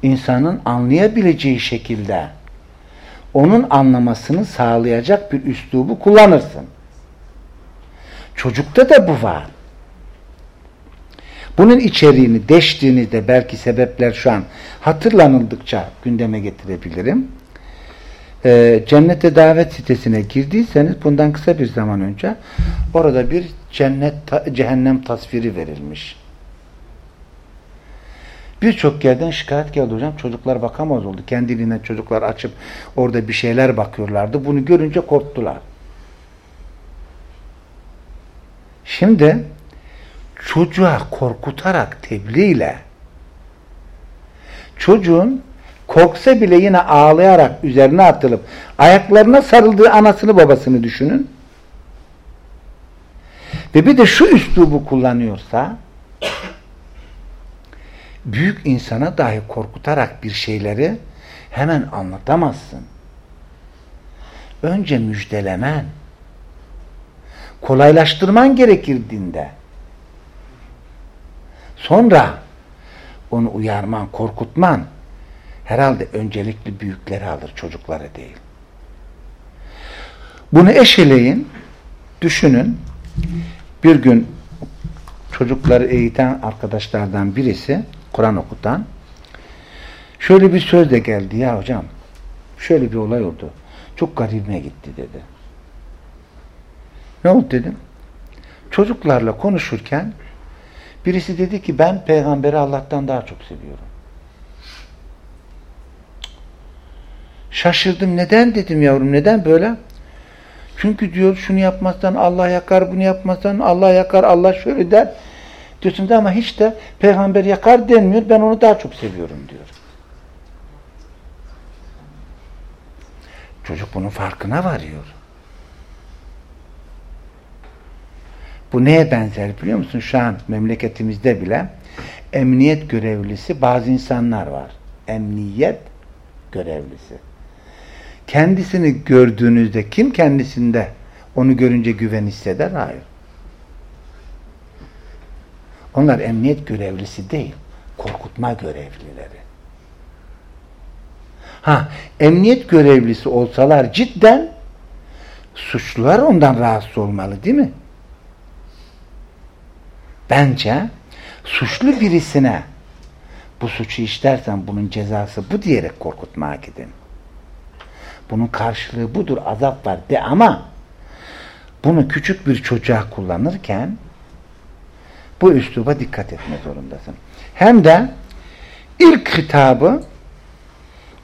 İnsanın anlayabileceği şekilde onun anlamasını sağlayacak bir üslubu kullanırsın. Çocukta da bu var. Bunun içeriğini deştiğinizde belki sebepler şu an hatırlanıldıkça gündeme getirebilirim e, cennete davet sitesine girdiyseniz bundan kısa bir zaman önce orada bir cennet cehennem tasviri verilmiş. Birçok yerden şikayet geldi hocam. Çocuklar bakamaz oldu. Kendiliğinden çocuklar açıp orada bir şeyler bakıyorlardı. Bunu görünce korktular. Şimdi çocuğa korkutarak tebliğle çocuğun korksa bile yine ağlayarak üzerine atılıp ayaklarına sarıldığı anasını babasını düşünün. Ve bir de şu üslubu kullanıyorsa büyük insana dahi korkutarak bir şeyleri hemen anlatamazsın. Önce müjdelemen, kolaylaştırman gerekir dinde. Sonra onu uyarman, korkutman, herhalde öncelikli büyükleri alır, çocukları değil. Bunu eşeleyin, düşünün. Bir gün çocukları eğiten arkadaşlardan birisi, Kur'an okutan, şöyle bir söz de geldi ya hocam, şöyle bir olay oldu. Çok garibime gitti dedi. Ne oldu dedim. Çocuklarla konuşurken birisi dedi ki ben peygamberi Allah'tan daha çok seviyorum. Şaşırdım. Neden dedim yavrum? Neden böyle? Çünkü diyor şunu yapmazsan Allah yakar, bunu yapmazsan Allah yakar, Allah şöyle der. Diyorsun da ama hiç de peygamber yakar denmiyor. Ben onu daha çok seviyorum diyor. Çocuk bunun farkına varıyor. Bu neye benzer biliyor musun? Şu an memleketimizde bile emniyet görevlisi bazı insanlar var. Emniyet görevlisi kendisini gördüğünüzde kim kendisinde onu görünce güven hisseder? Hayır. Onlar emniyet görevlisi değil, korkutma görevlileri. Ha, emniyet görevlisi olsalar cidden suçlular ondan rahatsız olmalı değil mi? Bence suçlu birisine bu suçu işlersen bunun cezası bu diyerek korkutmaya gidin. Bunun karşılığı budur, azap var de ama bunu küçük bir çocuğa kullanırken bu üsluba dikkat etme zorundasın. Hem de ilk hitabı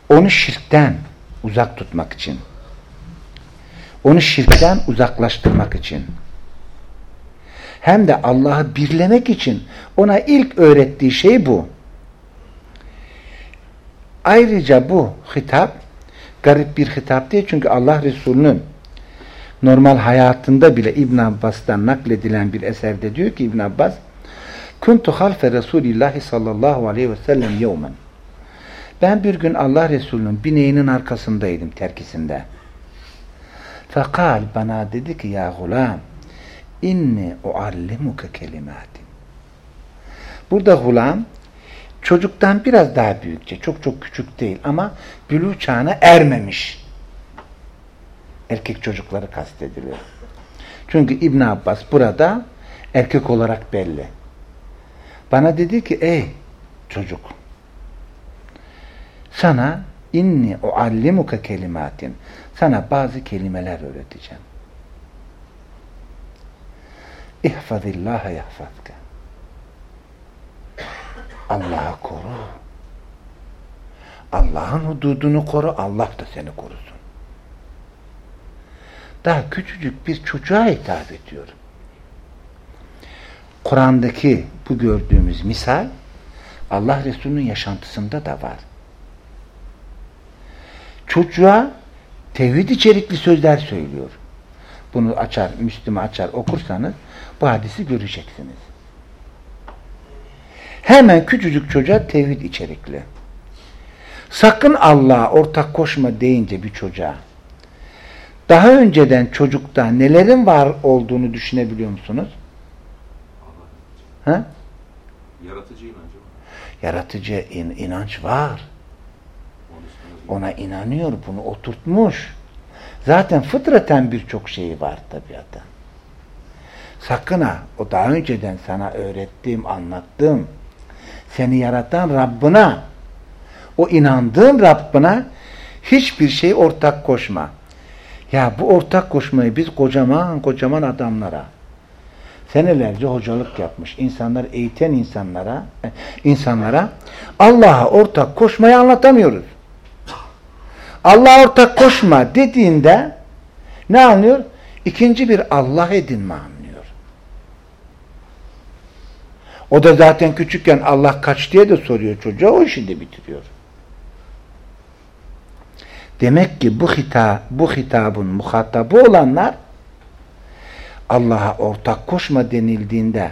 onu şirkten uzak tutmak için. Onu şirkten uzaklaştırmak için. Hem de Allah'ı birlemek için ona ilk öğrettiği şey bu. Ayrıca bu hitap garip bir hitap değil çünkü Allah Resulü'nün normal hayatında bile İbn Abbas'tan nakledilen bir eserde diyor ki İbn Abbas Kuntu halfe Resulillahi sallallahu aleyhi ve sellem yevmen ben bir gün Allah Resulü'nün bineğinin arkasındaydım terkisinde. Fekal bana dedi ki ya gulam inni uallimuke kelimatin. Burada gulam çocuktan biraz daha büyükçe, çok çok küçük değil ama bülü çağına ermemiş. Erkek çocukları kastediliyor. Çünkü İbn Abbas burada erkek olarak belli. Bana dedi ki ey çocuk sana inni uallimuka kelimatin. Sana bazı kelimeler öğreteceğim. İhfazillâhe yahfazke. Allah'ı koru. Allah'ın hududunu koru, Allah da seni korusun. Daha küçücük bir çocuğa hitap ediyor. Kur'an'daki bu gördüğümüz misal Allah Resulü'nün yaşantısında da var çocuğa tevhid içerikli sözler söylüyor. Bunu açar, Müslüm'ü açar okursanız bu hadisi göreceksiniz. Hemen küçücük çocuğa tevhid içerikli. Sakın Allah'a ortak koşma deyince bir çocuğa daha önceden çocukta nelerin var olduğunu düşünebiliyor musunuz? Ha? Yaratıcı inancı var. Yaratıcı in inanç var ona inanıyor, bunu oturtmuş. Zaten fıtraten birçok şeyi var tabiata. Sakın ha, o daha önceden sana öğrettiğim, anlattığım, seni yaratan Rabbine, o inandığın Rabbine hiçbir şey ortak koşma. Ya bu ortak koşmayı biz kocaman kocaman adamlara, senelerce hocalık yapmış, insanlar eğiten insanlara, insanlara Allah'a ortak koşmayı anlatamıyoruz. Allah ortak koşma dediğinde ne anlıyor? İkinci bir Allah edinme anlıyor. O da zaten küçükken Allah kaç diye de soruyor çocuğa o de bitiriyor. Demek ki bu hitap, bu hitabın muhatabı olanlar Allah'a ortak koşma denildiğinde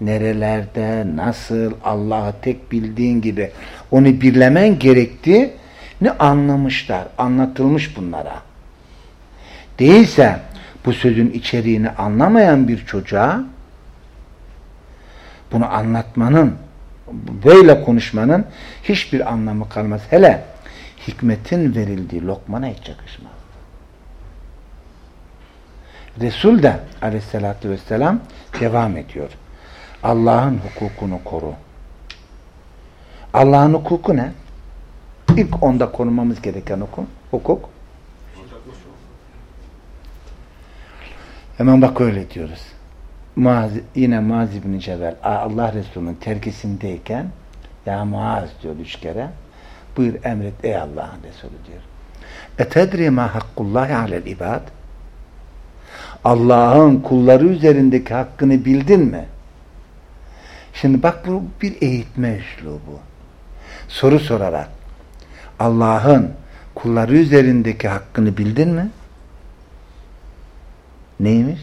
nerelerde, nasıl Allah'ı tek bildiğin gibi onu birlemen gerektiği ne anlamışlar, anlatılmış bunlara. Değilse bu sözün içeriğini anlamayan bir çocuğa bunu anlatmanın, böyle konuşmanın hiçbir anlamı kalmaz. Hele hikmetin verildiği lokmana hiç yakışmaz. Resul de aleyhissalatü vesselam devam ediyor. Allah'ın hukukunu koru. Allah'ın hukuku ne? İlk onda konumamız gereken hukuk. hukuk. Hemen bak öyle diyoruz. Muaz, yine Muaz İbni Cebel Allah Resulü'nün terkisindeyken ya Muaz diyor üç kere buyur emret ey Allah'ın Resulü diyor. Etedri ma hakkullahi alel ibad Allah'ın kulları üzerindeki hakkını bildin mi? Şimdi bak bu bir eğitme üslubu. Soru sorarak Allah'ın kulları üzerindeki hakkını bildin mi? Neymiş?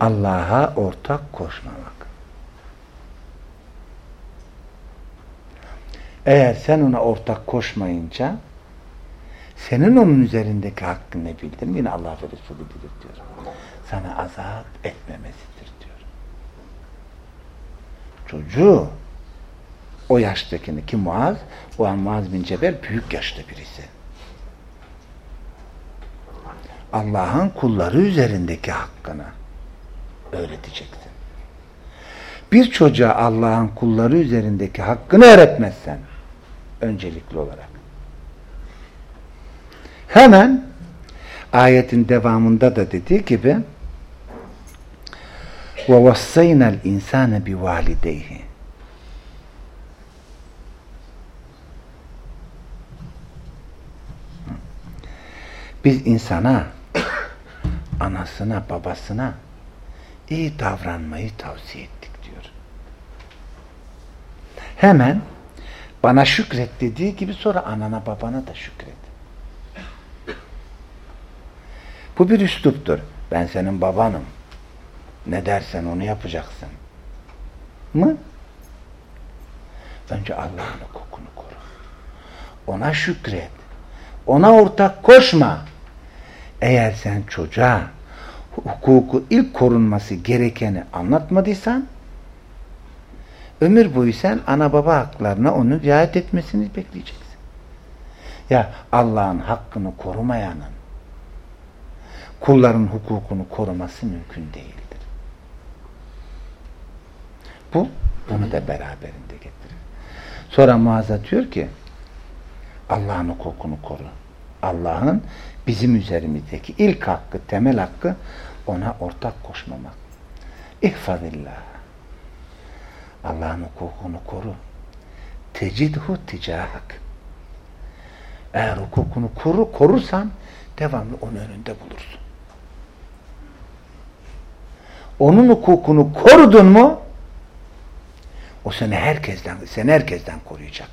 Allah'a ortak koşmamak. Eğer sen ona ortak koşmayınca senin onun üzerindeki hakkını bildin? Yine Allah ve Resulü bilir diyor. Sana azap etmemesidir diyor. Çocuğu o yaştakini ki Muaz, o an Muaz bin Cebel büyük yaşta birisi. Allah'ın kulları üzerindeki hakkını öğreteceksin. Bir çocuğa Allah'ın kulları üzerindeki hakkını öğretmezsen öncelikli olarak hemen ayetin devamında da dediği gibi insane bi valideyhi. Biz insana, anasına, babasına iyi davranmayı tavsiye ettik diyor. Hemen bana şükret dediği gibi sonra anana babana da şükret. Bu bir üsluptur. Ben senin babanım. Ne dersen onu yapacaksın. Mı? Önce Allah'ın hukukunu koru. Ona şükret. Ona ortak koşma. Eğer sen çocuğa hukuku ilk korunması gerekeni anlatmadıysan ömür boyu sen ana baba haklarına onu riayet etmesini bekleyeceksin. Ya Allah'ın hakkını korumayanın kulların hukukunu koruması mümkün değildir. Bu bunu da beraberinde getirir. Sonra Muazza diyor ki Allah'ın hukukunu koru. Allah'ın bizim üzerimizdeki ilk hakkı, temel hakkı ona ortak koşmamak. İhfazillah. Allah'ın hukukunu koru. Tecidhu ticahak. Eğer hukukunu koru, korursan devamlı onun önünde bulursun. Onun hukukunu korudun mu o seni herkesten, seni herkesten koruyacak.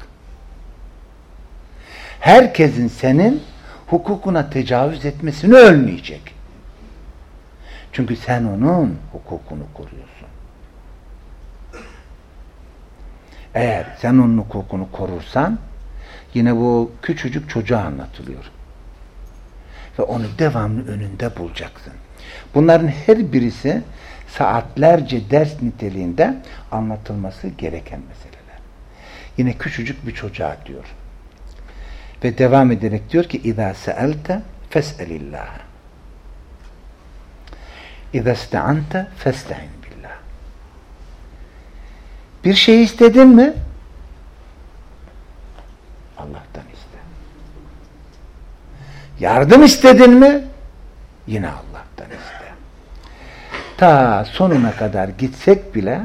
Herkesin senin hukukuna tecavüz etmesini önleyecek. Çünkü sen onun hukukunu koruyorsun. Eğer sen onun hukukunu korursan yine bu küçücük çocuğa anlatılıyor. Ve onu devamlı önünde bulacaksın. Bunların her birisi saatlerce ders niteliğinde anlatılması gereken meseleler. Yine küçücük bir çocuğa diyor. Ve devam ederek diyor ki اِذَا سَأَلْتَ فَاسْأَلِ اللّٰهِ اِذَا اسْتَعَنْتَ فَاسْتَعِنْ billah. Bir şey istedin mi? Allah'tan iste. Yardım istedin mi? Yine Allah'tan iste. Ta sonuna kadar gitsek bile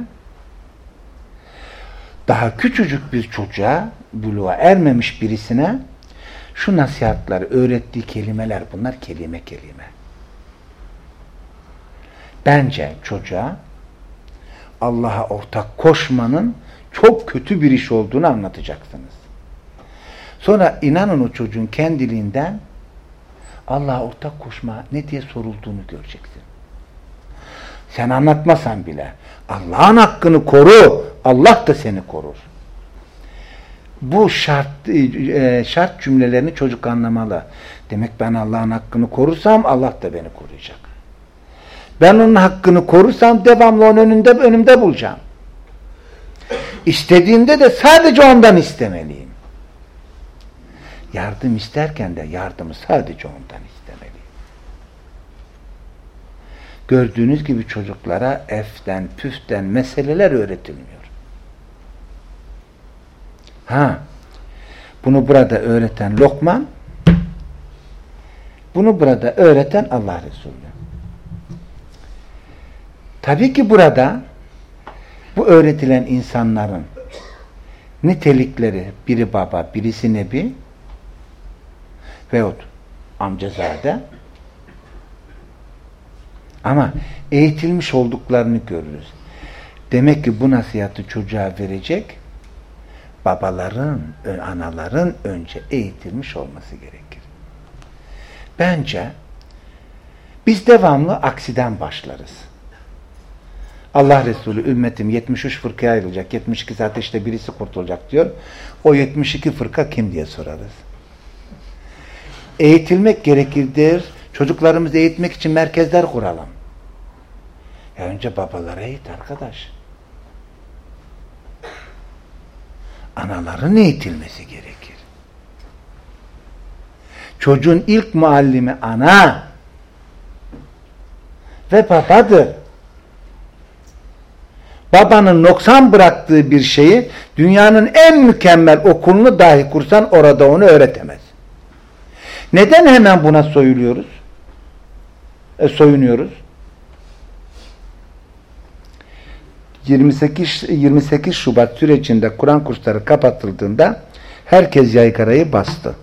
daha küçücük bir çocuğa, buluğa ermemiş birisine şu nasihatler, öğrettiği kelimeler bunlar kelime kelime. Bence çocuğa Allah'a ortak koşmanın çok kötü bir iş olduğunu anlatacaksınız. Sonra inanın o çocuğun kendiliğinden Allah'a ortak koşma ne diye sorulduğunu göreceksin. Sen anlatmasan bile Allah'ın hakkını koru. Allah da seni korur. Bu şart e, şart cümlelerini çocuk anlamalı. Demek ben Allah'ın hakkını korursam Allah da beni koruyacak. Ben onun hakkını korursam devamlı onun önünde önümde bulacağım. İstediğimde de sadece ondan istemeliyim. Yardım isterken de yardımı sadece ondan istemeliyim. Gördüğünüz gibi çocuklara eften, püften meseleler öğretilmiyor. Ha, bunu burada öğreten Lokman, bunu burada öğreten Allah Resulü. Tabii ki burada bu öğretilen insanların nitelikleri biri baba, birisi nebi veyahut amcazade ama eğitilmiş olduklarını görürüz. Demek ki bu nasihatı çocuğa verecek babaların, anaların önce eğitilmiş olması gerekir. Bence biz devamlı aksiden başlarız. Allah Resulü ümmetim 73 fırkaya ayrılacak. 72 saat işte birisi kurtulacak diyor. O 72 fırka kim diye sorarız. Eğitilmek gerekirdir. Çocuklarımızı eğitmek için merkezler kuralım. Ya önce babalara eğit arkadaş. anaların eğitilmesi gerekir. Çocuğun ilk muallimi ana ve babadır. Babanın noksan bıraktığı bir şeyi dünyanın en mükemmel okulunu dahi kursan orada onu öğretemez. Neden hemen buna soyuluyoruz? E, soyunuyoruz. 28 28 Şubat sürecinde Kur'an kursları kapatıldığında herkes yaygarayı bastı.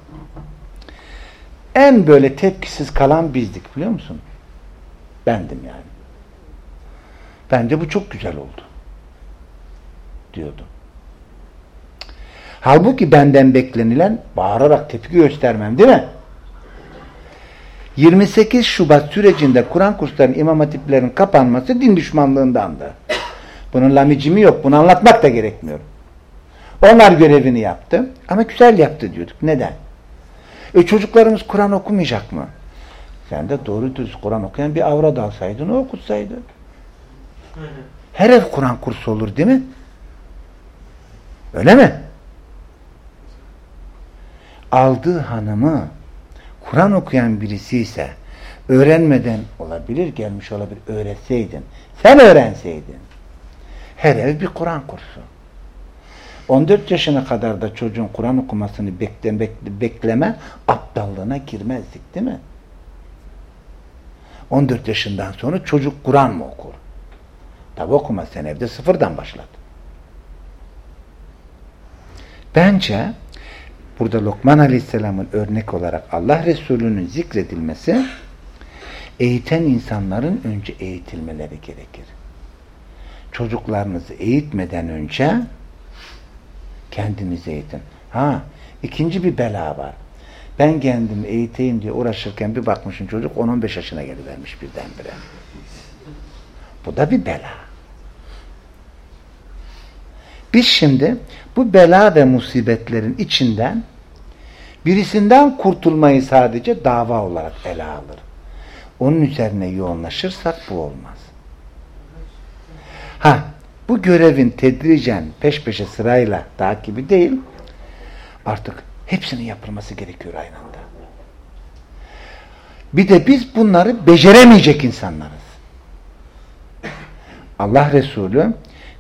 En böyle tepkisiz kalan bizdik biliyor musun? Bendim yani. Bence bu çok güzel oldu. Diyordum. Halbuki benden beklenilen bağırarak tepki göstermem değil mi? 28 Şubat sürecinde Kur'an kurslarının imam hatiplerin kapanması din düşmanlığındandı. Bunun lamicimi yok. Bunu anlatmak da gerekmiyor. Onlar görevini yaptı. Ama güzel yaptı diyorduk. Neden? E çocuklarımız Kur'an okumayacak mı? Sen de doğru düz Kur'an okuyan bir avra dalsaydın o okutsaydı. Her ev Kur'an kursu olur değil mi? Öyle mi? Aldığı hanımı Kur'an okuyan birisi ise öğrenmeden olabilir, gelmiş olabilir, öğretseydin. Sen öğrenseydin. Her ev bir Kur'an kursu. 14 yaşına kadar da çocuğun Kur'an okumasını bekle, bekle, bekleme aptallığına girmezdik değil mi? 14 yaşından sonra çocuk Kur'an mı okur? Tabi okumaz sen evde sıfırdan başlat. Bence burada Lokman Aleyhisselam'ın örnek olarak Allah Resulü'nün zikredilmesi eğiten insanların önce eğitilmeleri gerekir. Çocuklarınızı eğitmeden önce kendinizi eğitin. Ha, ikinci bir bela var. Ben kendimi eğiteyim diye uğraşırken bir bakmışım çocuk 10-15 yaşına gelivermiş birdenbire. Bu da bir bela. Biz şimdi bu bela ve musibetlerin içinden birisinden kurtulmayı sadece dava olarak ele alır. Onun üzerine yoğunlaşırsak bu olmaz. Ha, bu görevin tedricen peş peşe sırayla takibi değil, artık hepsinin yapılması gerekiyor aynı anda. Bir de biz bunları beceremeyecek insanlarız. Allah Resulü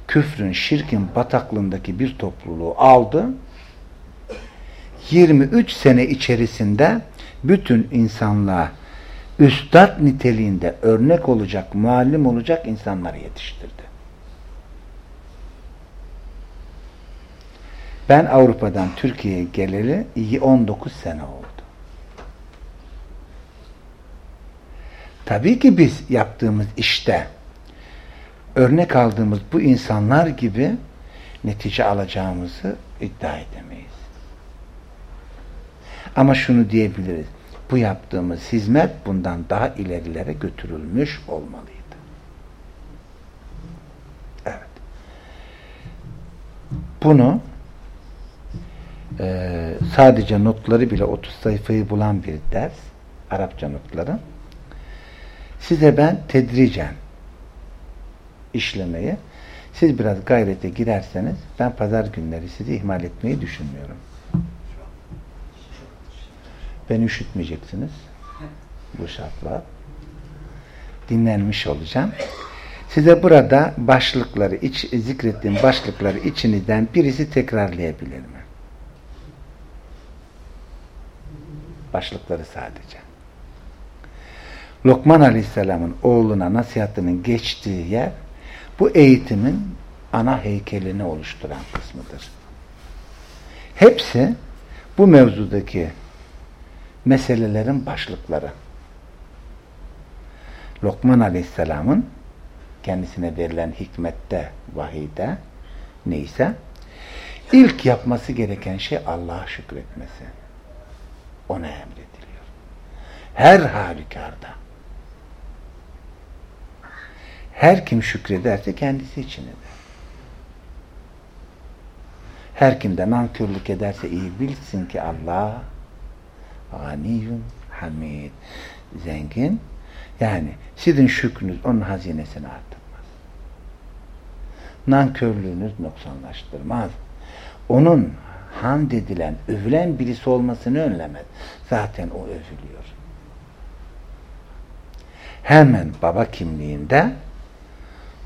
küfrün, şirkin bataklığındaki bir topluluğu aldı. 23 sene içerisinde bütün insanlığa üstad niteliğinde örnek olacak, muallim olacak insanları yetiştirdi. Ben Avrupa'dan Türkiye'ye geleli 19 sene oldu. Tabii ki biz yaptığımız işte örnek aldığımız bu insanlar gibi netice alacağımızı iddia edemeyiz. Ama şunu diyebiliriz. Bu yaptığımız hizmet bundan daha ilerilere götürülmüş olmalıydı. Evet. Bunu e, sadece notları bile 30 sayfayı bulan bir ders, Arapça notları. Size ben tedricen işlemeyi, siz biraz gayrete girerseniz ben pazar günleri sizi ihmal etmeyi düşünmüyorum. Beni üşütmeyeceksiniz. Bu şartlar. Dinlenmiş olacağım. Size burada başlıkları, iç, zikrettiğim başlıkları içinizden birisi tekrarlayabilir mi? Başlıkları sadece. Lokman Aleyhisselam'ın oğluna nasihatının geçtiği yer bu eğitimin ana heykelini oluşturan kısmıdır. Hepsi bu mevzudaki meselelerin başlıkları. Lokman Aleyhisselam'ın kendisine verilen hikmette, vahide neyse ilk yapması gereken şey Allah'a şükretmesi. Ona emrediliyor. Her halükarda. Her kim şükrederse kendisi için eder. Her kim de nankörlük ederse iyi bilsin ki Allah ganiyun hamid zengin yani sizin şükrünüz onun hazinesini arttırmaz. Nankörlüğünüz noksanlaştırmaz. Onun hamd edilen, övülen birisi olmasını önlemez. Zaten o övülüyor. Hemen baba kimliğinde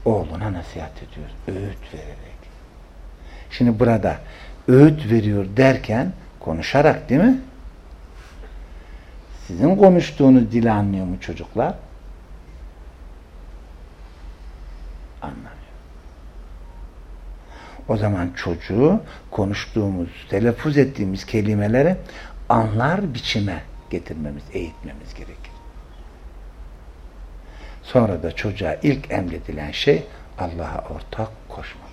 oğluna nasihat ediyor. Öğüt vererek. Şimdi burada öğüt veriyor derken konuşarak değil mi? Sizin konuştuğunuz dili anlıyor mu çocuklar? Anlamıyor. O zaman çocuğu konuştuğumuz, telaffuz ettiğimiz kelimeleri anlar biçime getirmemiz, eğitmemiz gerekir. Sonra da çocuğa ilk emredilen şey Allah'a ortak koşmamak.